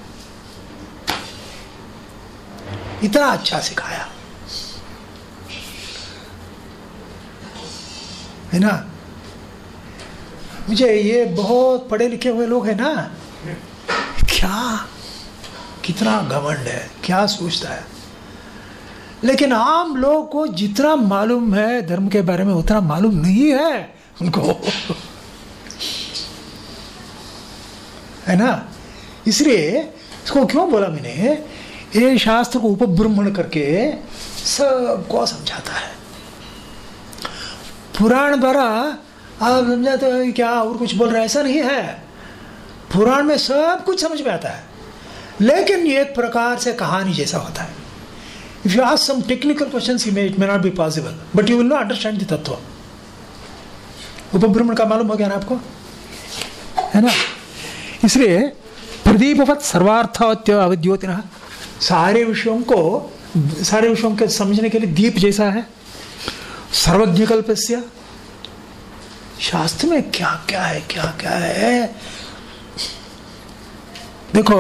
इतना अच्छा सिखाया। है ना? मुझे ये बहुत पढ़े लिखे हुए लोग हैं ना? क्या? कितना घमंड है। क्या सोचता है? लेकिन आम लोग को जितना मालूम है, धर्म के बारे में उतना मालूम नहीं है उनको। है ना? इसलिए इसको क्यों बोला मैंने? ये शास्त्र को उपब्रह्मण करके सबको समझाता है। पुराण द्वारा आप समझाते हो क्या और कुछ बोल रहे हैं? ऐसा नहीं है। पुराण में सब कुछ समझ में आता है। लेकिन एक प्रकार से कहानी जैसा होता है। You ask some technical questions you may it may not be possible but you will not understand the तत्व उपब्रह्मण का मालूम हो गया ना आपको है ना इसलिए प्रदीपवत सर्वार्थवत्य अवद्योतिना सारे विषयों को सारे विषयों के समझने के लिए दीप जैसा है सर्वज्ञ कल्पस्य शास्त्र में क्या क्या है क्या क्या है देखो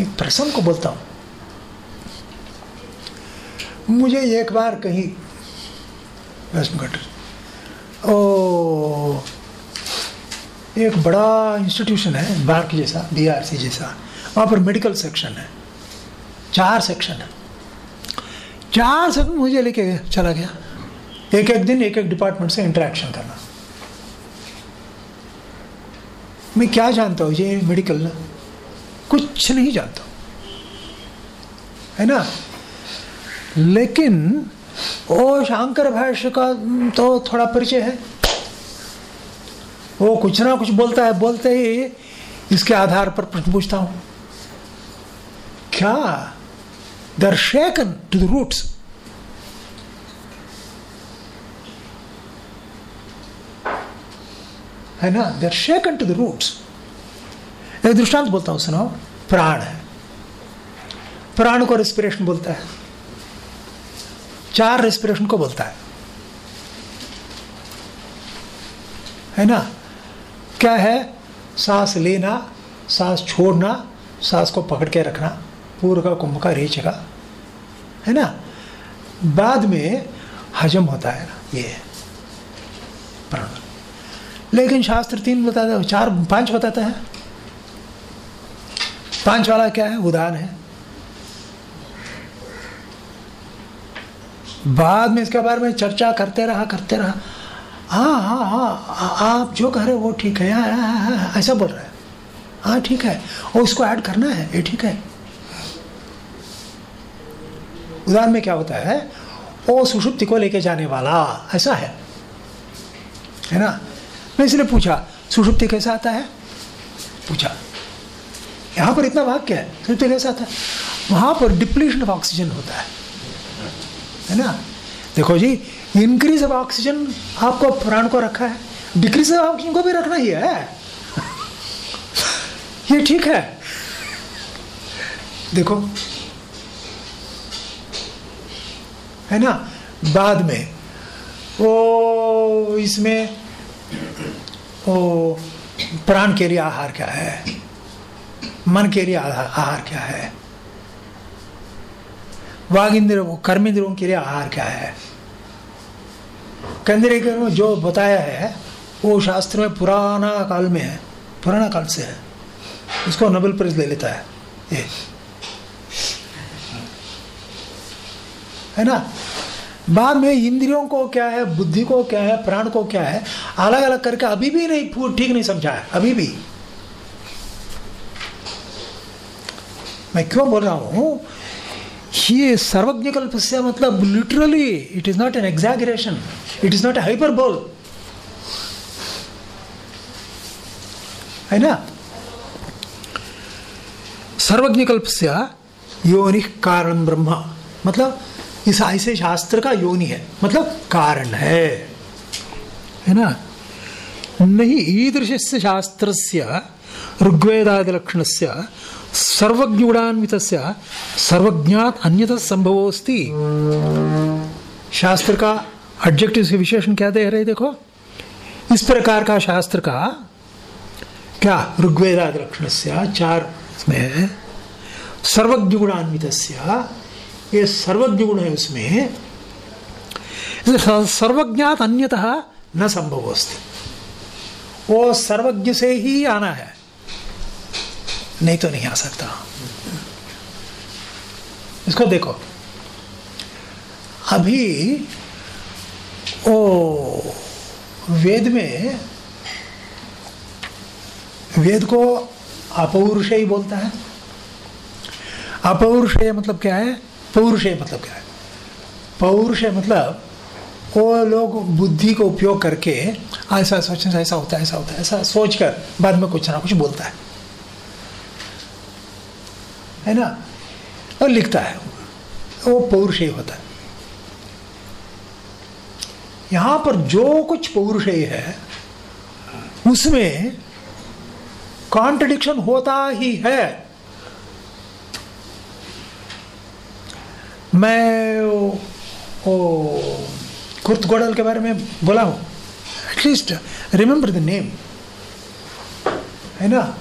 एक प्रसंग को बोलता हूँ मुझे एक बार कहीं वेस्ट घट ओ, एक बड़ा इंस्टीट्यूशन है बार्क जैसा बीआरसी जैसा। वहाँ पर मेडिकल सेक्शन है। चार सेक्शन है। चार सेक्शन मुझे लेके चला गया। एक एक दिन, एक एक डिपार्टमेंट से इंटरेक्शन करना। मैं क्या जानता हूँ, ये मेडिकल ना? कुछ नहीं जानता है ना? लेकिन, ओ शंकर भाष्य का तो थोड़ा परिचय है। वो कुछ ना कुछ बोलता है, बोलते ही इसके आधार पर प्रश्न पूछता हूँ। क्या दर शेकन टू द रूट्स है ना? दर शेकन टू द रूट्स एक दृष्टांत बोलता हूँ, सुनाओ। प्राण है। प्राण को रेस्पिरेशन बोलता है। चार रेस्पिरेशन को बोलता है। है ना? क्या है? सांस लेना, सांस छोड़ना, सांस को पकड़ के रखना, पूर्व का, कुंभ का, रेच का। है ना? बाद में हजम होता है ना ये। प्राण। लेकिन शास्त्र तीन बताता है, चार, पाँच बताता है। पाँच वाला क्या है? उदान है। बाद में इसके बारे में चर्चा करते रहा करते रहा। हाँ हाँ हाँ आप जो कह रहे हो वो ठीक है। हाँ, हाँ, हाँ, हाँ, ऐसा बोल रहा है। हाँ ठीक है। और उसको ऐड करना है ये ठीक है। उदाहरण में क्या होता है? वो सुषुप्ति को लेके जाने वाला ऐसा है। है ना? मैं इसलिए पूछा सुषुप्ति कैसा आता है? पूछा। यहाँ पर इतना वाक्य है सुषुप्ति कैसा आता है? वहाँ पर डिप्लीशन ऑफ़ ऑक्सीजन होता है। है ना? देखो जी इंक्रीज ऑफ़ ऑक्सीजन आपको प्राण को रखा है। डिक्रीज ऑफ़ ऑक्सीजन को भी रखना ही है। ये ठीक है। देखो, है ना? बाद में वो इसमें वो प्राण के लिए आहार क्या है? मन के लिए आहार क्या है? वाघ इंद्र कर्म इंद्रों के लिए आहार क्या है। केंद्रीय जो बताया है, वो शास्त्र में पुराना काल में है, पुराना काल से है। उसको नोबेल प्राइज ले लेता है। ये। है ना? बाद में इंद्रियों को क्या है, बुद्धि को क्या है, प्राण को क्या है अलग अलग करके अभी भी नहीं ठीक नहीं समझा है, अभी भी। मैं क्यों बोल रहा हूँ? ये सर्वज्ञ कल्प से मतलब literally it is not an exaggeration it is not a hyperbole है ना सर्वज्ञ कल्प से योनि कारण ब्रह्म मतलब इस ऐसे शास्त्र का योनि है मतलब कारण है है ना नहीं ईदृश से शास्त्र से से सर्वज्ञुड़ान्वित सर्वज्ञात अन्यत संभवोस्ति शास्त्र का ऑब्जेक्टिव से विशेषण क्या दे रहे देखो। इस प्रकार का शास्त्र का क्या? ऋग्वेदादि लक्षण से चार में सर्वज्ञ गुणान्वित ये सर्वज्ञ गुण है उसमें। सर्वज्ञात अन्यतः न संभव अस्ति वो सर्वज्ञ से ही आना है। नहीं तो नहीं आ सकता। इसको देखो। अभी ओ वेद में वेद को अपौरुषेय बोलता है। अपौरुषेय मतलब क्या है? पौरुषेय मतलब क्या है? पौरुषेय मतलब वो लोग बुद्धि को उपयोग करके ऐसा सोचने ऐसा होता है, ऐसा होता है, ऐसा सोचकर बाद में कुछ ना कुछ बोलता है। है ना? और लिखता है वो। पौरुषेय होता है। यहाँ पर जो कुछ पौरुषेय है उसमें कॉन्ट्रडिक्शन होता ही है। मैं ओ, कुर्त गोडल के बारे में बोला हूँ। एटलीस्ट रिमेंबर द नेम है ना?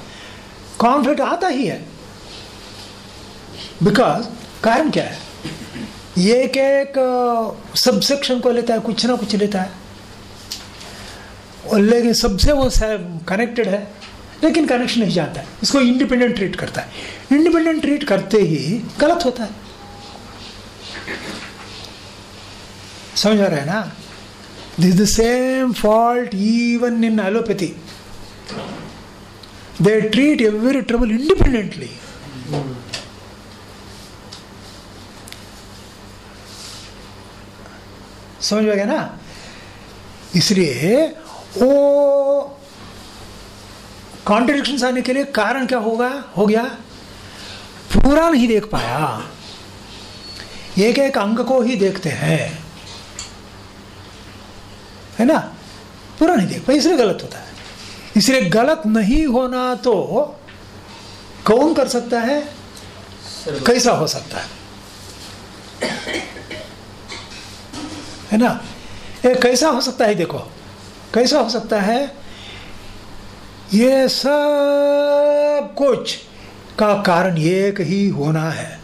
कॉन्फ्लिक्ट आता ही है। बिकॉज़ कारण क्या है? एक एक सबसेक्शन को लेता है, कुछ ना कुछ लेता है। और लेकिन सबसे वो कनेक्टेड है, लेकिन कनेक्शन नहीं जानता है। इसको इंडिपेंडेंट ट्रीट करता है। इंडिपेंडेंट ट्रीट करते ही गलत होता है। समझ आ रहा है ना? This the same fault even in allopathy they treat every trouble independently समझ में गया ना इसलिए वो कॉन्ट्रडिक्शन आने के लिए कारण क्या होगा हो गया पूरा नहीं देख पाया एक एक अंग को ही देखते हैं है ना पूरा नहीं देख पाया इसलिए गलत होता है इसलिए गलत नहीं होना तो कौन कर सकता है कैसा हो सकता है है ना? ये कैसा हो सकता है? देखो, कैसा हो सकता है? ये सब कुछ का कारण एक ही होना है।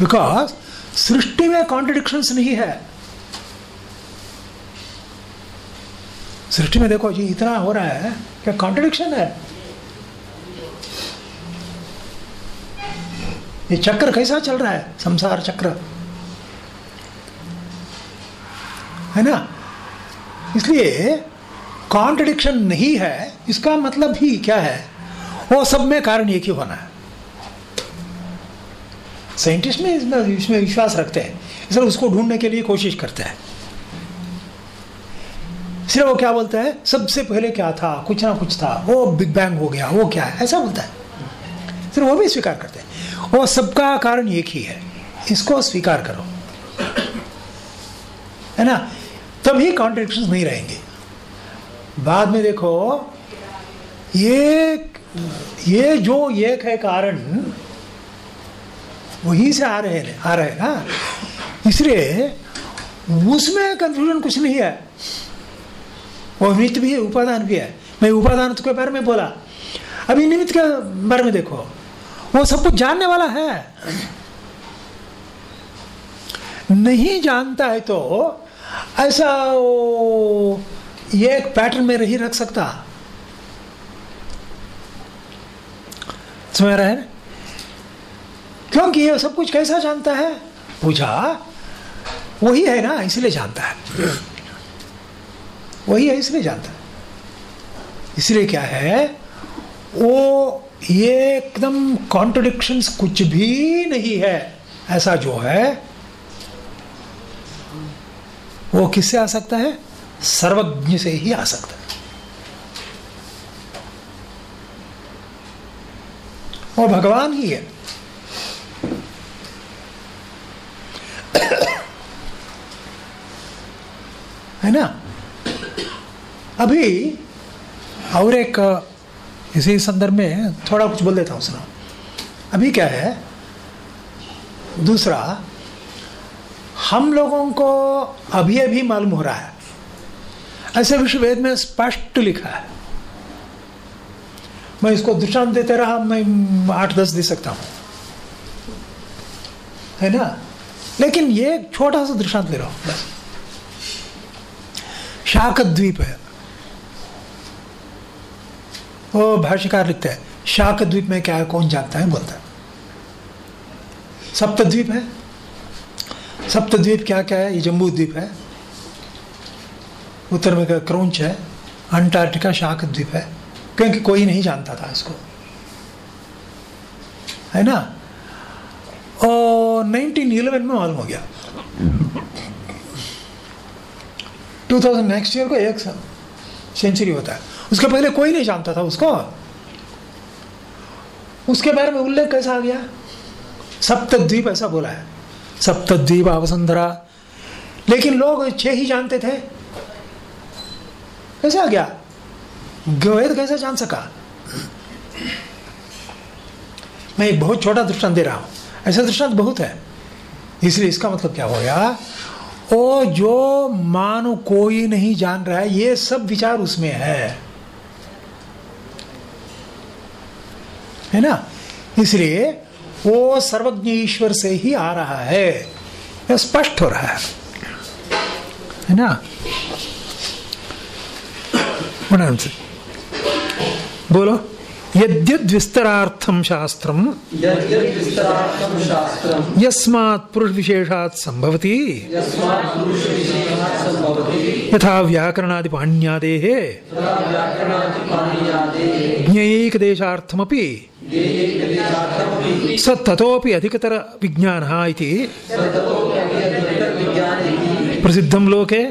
बिकॉज़ सृष्टि में कॉन्ट्रडिक्शंस नहीं है। सृष्टि में देखो जी इतना हो रहा है क्या कॉन्ट्रडिक्शन है। ये चक्र कैसा चल रहा है? संसार चक्र। है ना? इसलिए कॉन्ट्रडिक्शन नहीं है, इसका मतलब ही क्या है? वो सब में कारण एक ही होना है। साइंटिस्ट में इसमें इसमें विश्वास रखते हैं। इसलिए उसको ढूँढने के लिए कोशिश करते हैं। सिर्फ़ वो क्या बोलता है? सबसे पहले क्या था? कुछ ना कुछ था। वो बिग बैंग हो गया, वो क्या है? ऐसा बोलता है। सिर्फ़ वो भी स्वीकार करते हैं। वो सबका कारण एक ही है। इसको स्वीकार करो। है ना? तभी कॉन्ट्रडिक्शन नहीं रहेंगे। बाद में देखो, ये ये जो एक है कारण, वहीं से आ रहे हैं, आ रहे हैं ना? इसलिए उसमें कंफ्यूजन कुछ नहीं है। वो निमित्त भी है, उपादान भी है। मैं उपादान के बारे में बोला। अभी निमित्त के बारे में देखो। वो सब कुछ जानने वाला है। नहीं जानता है तो ऐसा ये एक पैटर्न में नहीं रख सकता। समझ रहे हैं? क्योंकि ये सब कुछ कैसा जानता है? पूछा, वही है ना, इसलिए जानता है। वही है, इसलिए जानता है। इसलिए क्या है? वो ये एकदम कॉन्ट्रोडिक्शंस कुछ भी नहीं है। ऐसा जो है, वो किससे आ सकता है? सर्वज्ञ से ही आ सकता है। वो भगवान ही है। है ना? अभी और एक इसी संदर्भ में थोड़ा कुछ बोल देता हूँ, सुना। अभी क्या है, दूसरा, हम लोगों को अभी अभी मालूम हो रहा है, ऐसे विश्व वेद में स्पष्ट लिखा है। मैं इसको दृष्टांत देते रहा, मैं आठ दस दे सकता हूँ। है ना? लेकिन ये छोटा सा दृष्टांत ले रहा हूँ, बस। शाक द्वीप है। वो भाष्यकार लिखते हैं, शाक द्वीप में क्या है, कौन जानता है, बोलता है। सप्तद्वीप है। सप्तद्वीप क्या क्या है, ये जम्बू द्वीप है। उत्तर में क्रौंच है। अंटार्कटिका शाक द्वीप है। क्योंकि कोई नहीं जानता था इसको। है ना? और 1911 में मालूम हो गया। 2000 नेक्स्ट ईयर को एक सेंचुरी होता है। उसके पहले कोई नहीं जानता था उसको। उसके बारे में उल्लेख कैसा आ गया? सप्तद्वीप ऐसा बोला है। सप्तद्वीप वसुंधरा लेकिन लोग छह ही जानते थे। कैसे आ गया? वेद कैसे जान सका? मैं एक बहुत छोटा दृष्टांत दे रहा हूँ। ऐसा दृष्टांत बहुत है। इसलिए इसका मतलब क्या हो गया? ओ, जो मानो कोई नहीं जान रहा है, ये सब विचार उसमें है। है ना? इसलिए वो सर्वज्ञ ईश्वर से ही आ रहा है। स्पष्ट हो रहा है। है ना? बोलो। यद्यद्विस्तरार्थम शास्त्रम यस्मात् पुरुष विशेषात् संभवति यथा व्याकरणादि तदा व्याकरणादिपाणियादेः ज्ञैकदेशार्थमपि स ततोपि अधिकतर विज्ञानः इति। विज्ञाने प्रसिद्धं लोके?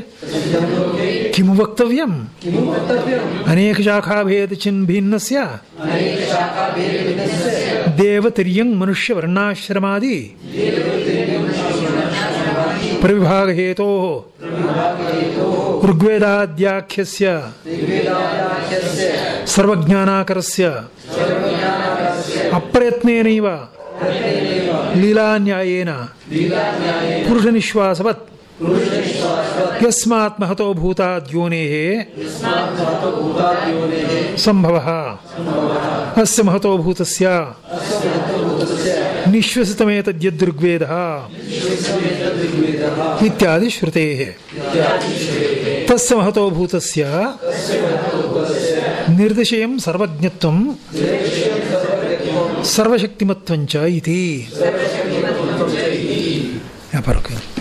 किमु वक्तव्यम्? किमु वक्तव्यम्? अनेकशाखाभेद चिन्भिन्नस्य अनेकशाखाभेदविनस्य देवतिर्यं मनुष्यवर्णाश्रमादि। प्रविभागहेतोः। ऋग्वेदाद्याख्यस्य। सर्वज्ञानाकरस्य। अप्रयत्नेनैव। लीलान्यायेन। पुरुषनिश्वासवत्। यस्मात् महतो भूताद्योनेः सम्भवः अस्य महतो भूतस्य। निःश्वसितमेतद्यदृग्वेदः इत्यादि श्रुतेः तस्य महतो भूतस्य। निर्दिशयं सर्वज्ञत्वं। सर्वशक्तिमत्वं च इति। रुकिए